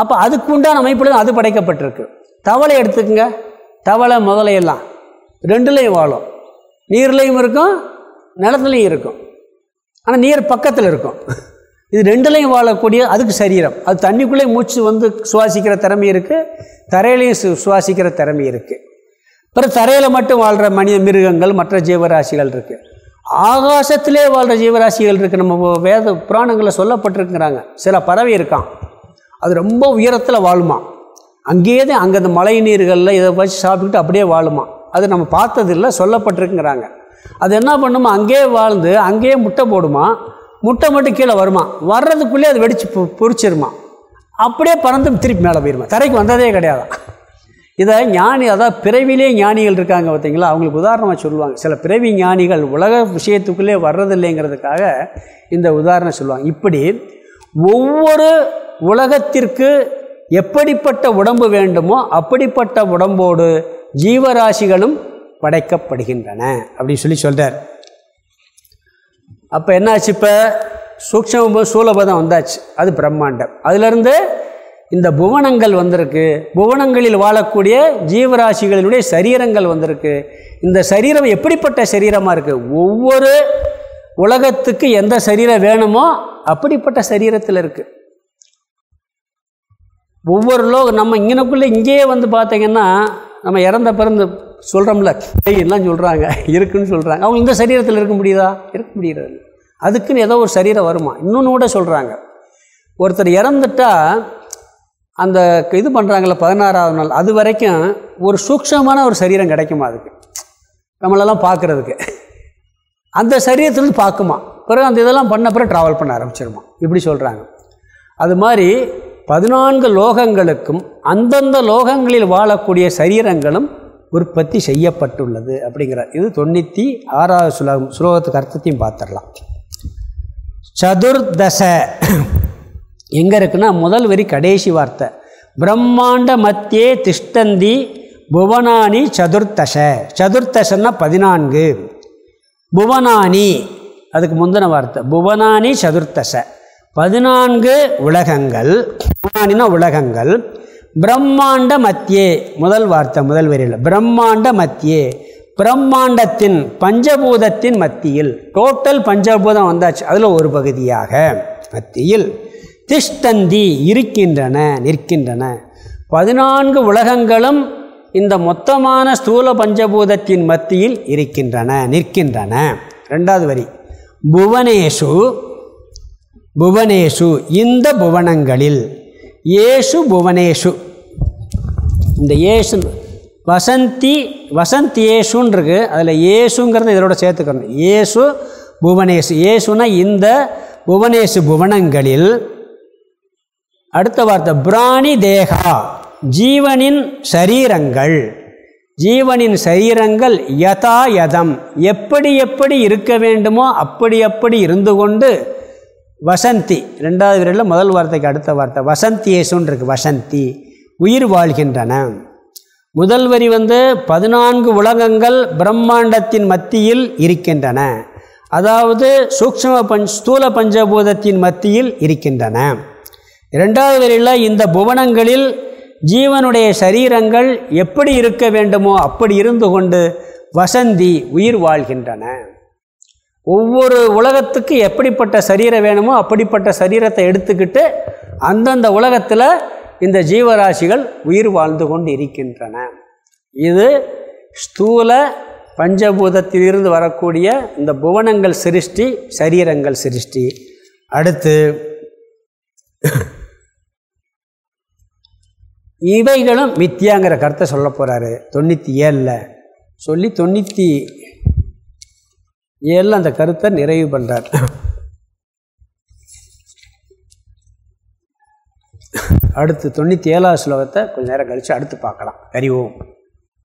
அப்போ அதுக்கு உண்டான அமைப்பில் அது படைக்கப்பட்டிருக்கு. தவளை எடுத்துக்கோங்க. தவளை முதலையெல்லாம் ரெண்டுலேயும் வாழும். நீர்லேயும் இருக்கும் நிலத்துலையும் இருக்கும். ஆனால் நீர் பக்கத்தில் இருக்கும். இது ரெண்டுலேயும் வாழக்கூடிய அதுக்கு சரீரம். அது தண்ணிக்குள்ளே மூச்சு வந்து சுவாசிக்கிற திறமை இருக்குது தரையிலையும் சு சுவாசிக்கிற திறமை இருக்குது அப்புறம் தரையில் மட்டும் வாழ்கிற மனித மிருகங்கள் மற்ற ஜீவராசிகள் இருக்குது ஆகாசத்திலே வாழ்கிற ஜீவராசிகள் இருக்குது நம்ம வேத புராணங்களில் சொல்லப்பட்டிருக்கிறாங்க. சில பறவை இருக்கான் அது ரொம்ப உயரத்தில் வாழுமா. அங்கேயே தான் அங்கே அந்த மழை நீர்களில் இதை வச்சு சாப்பிட்டுக்கிட்டு அப்படியே வாழுமா. அது நம்ம பார்த்ததில்லை சொல்லப்பட்டிருக்குங்கிறாங்க அது என்ன பண்ணுமா? அங்கேயே வாழ்ந்து அங்கேயே முட்டை போடுமா? முட்டை மட்டும் கீழே வருமா? வர்றதுக்குள்ளே அது வெடித்து பொறிச்சிருமா அப்படியே பறந்து திருப்பி மேலே போயிருமா? தரைக்கு வந்ததே கிடையாது. இதை ஞானி அதாவது பிறவிலே ஞானிகள் இருக்காங்க பார்த்தீங்களா? அவங்களுக்கு உதாரணமாக சொல்லுவாங்க. சில பிறவி ஞானிகள் உலக விஷயத்துக்குள்ளே வர்றதில்லைங்கிறதுக்காக இந்த உதாரணம் சொல்லுவாங்க. இப்படி ஒவ்வொரு உலகத்திற்கு எப்படிப்பட்ட உடம்பு வேண்டுமோ அப்படிப்பட்ட உடம்போடு ஜீவராசிகளும் படைக்கப்படுகின்றன அப்படின்னு சொல்லி சொல்கிறார் அப்போ என்னாச்சு இப்போ? சூக்ஷம சூலபதம் வந்தாச்சு. அது பிரம்மாண்டம். அதுலேருந்து இந்த புவனங்கள் வந்திருக்கு. புவனங்களில் வாழக்கூடிய ஜீவராசிகளினுடைய சரீரங்கள் வந்திருக்கு. இந்த சரீரம் எப்படிப்பட்ட சரீரமாக இருக்குது ஒவ்வொரு உலகத்துக்கு எந்த சரீரம் வேணுமோ அப்படிப்பட்ட சரீரத்தில் இருக்குது ஒவ்வொரு லோகம் நம்ம இங்கனக்குள்ளே இங்கேயே வந்து பார்த்திங்கன்னா நம்ம இறந்த பிறந்து சொல்கிறோம்ல எல்லாம் சொல்கிறாங்க இருக்குன்னு சொல்கிறாங்க அவங்க இந்த சரீரத்தில் இருக்க முடியுதா? இருக்க முடியாது அதுக்குன்னு ஏதோ ஒரு சரீரம் வருமா? இன்னொன்று கூட சொல்கிறாங்க ஒருத்தர் இறந்துட்டா அந்த இது பண்ணுறாங்களே பதினாறாவது நாள் அது வரைக்கும் ஒரு சூக்ஷமான ஒரு சரீரம் கிடைக்குமா அதுக்கு? நம்மளெல்லாம் பார்க்குறதுக்கு. அந்த சரீரத்துலேருந்து பார்க்குமா? பிறகு அந்த இதெல்லாம் பண்ண பிறகு ட்ராவல் பண்ண ஆரம்பிச்சிருமா? இப்படி சொல்கிறாங்க அது மாதிரி பதினான்கு லோகங்களுக்கும் அந்தந்த லோகங்களில் வாழக்கூடிய சரீரங்களும் உற்பத்தி செய்யப்பட்டுள்ளது அப்படிங்கிறார். இது தொண்ணூற்றி ஆறாவது சுலோகம் சுலோகத்துக்கு அர்த்தத்தையும் பார்த்துடலாம். சதுர்தச. எங்கே இருக்குன்னா முதல் வரி கடைசி வார்த்தை. பிரம்மாண்ட மத்தியே திஷ்டந்தி புவனானி சதுர்த்தச சதுர்த்தசன்னா பதினான்கு. புவனானி அதுக்கு முந்தின வார்த்தை. புவனானி சதுர்த்தச பதினான்கு உலகங்கள். புவனானினா உலகங்கள். பிரம்மாண்ட மத்தியே. முதல் வார்த்தை முதல் வரியில். பிரம்மாண்ட மத்தியே. பிரம்மாண்டத்தின் பஞ்சபூதத்தின் மத்தியில். டோட்டல் பஞ்சபூதம் வந்தாச்சு. அதில் ஒரு பகுதியாக மத்தியில். திஷ்டந்தி இருக்கின்றன நிற்கின்றன. பதினான்கு உலகங்களும் இந்த மொத்தமான ஸ்தூல பஞ்சபூதத்தின் மத்தியில் இருக்கின்றன நிற்கின்றன. ரெண்டாவது வரி. புவனேஷு புவனேஷு இந்த புவனங்களில் ஏசு புவனேஷு. இந்த ஏசு வசந்தி வசந்த் ஏசுன்னு அதில் ஏசுங்கிறத இதோட சேர்த்துக்கணும். ஏசு புவனேசு ஏசுனா இந்த புவனேசு புவனங்களில் அடுத்த வார்த்தை பிராணி தேகா ஜீவனின் சரீரங்கள். ஜீவனின் சரீரங்கள் யதா யதம் எப்படி எப்படி இருக்க வேண்டுமோ அப்படி அப்படி இருந்து கொண்டு வசந்தி ரெண்டாவது விரலில் முதல் வார்த்தைக்கு அடுத்த வார்த்தை வசந்தி ஏசுன்னு இருக்கு வசந்தி. உயிர் வாழ்கின்றன. முதல் வரி வந்து பதினான்கு உலகங்கள் பிரம்மாண்டத்தின் மத்தியில் இருக்கின்றன. அதாவது சூக்ஷ்ம பஞ்ச் ஸ்தூல பஞ்சபூதத்தின் மத்தியில் இருக்கின்றன. இரண்டாவது வரியில் இந்த புவனங்களில் ஜீவனுடைய சரீரங்கள் எப்படி இருக்க வேண்டுமோ அப்படி இருந்து கொண்டு வசந்தி உயிர் வாழ்கின்றன. ஒவ்வொரு உலகத்துக்கு எப்படிப்பட்ட சரீரம் வேணுமோ அப்படிப்பட்ட சரீரத்தை எடுத்துக்கிட்டு அந்தந்த உலகத்தில் இந்த ஜீவராசிகள் உயிர் வாழ்ந்து கொண்டு இருக்கின்றன இது ஸ்தூல பஞ்சபூதத்திலிருந்து வரக்கூடிய இந்த புவனங்கள் சிருஷ்டி சரீரங்கள் சிருஷ்டி. அடுத்து இவைகளும் மித்தியாங்கிற கருத்தை சொல்ல போகிறாரு தொண்ணூற்றி ஏழில். சொல்லி தொண்ணூற்றி ஏழில் அந்த கருத்தை நிறைவு பண்ணுறார் அடுத்து தொண்ணூற்றி ஏழாவது ஸ்லோகத்தை கொஞ்சம் நேரம் கழித்து அடுத்து பார்க்கலாம். அறிவோம்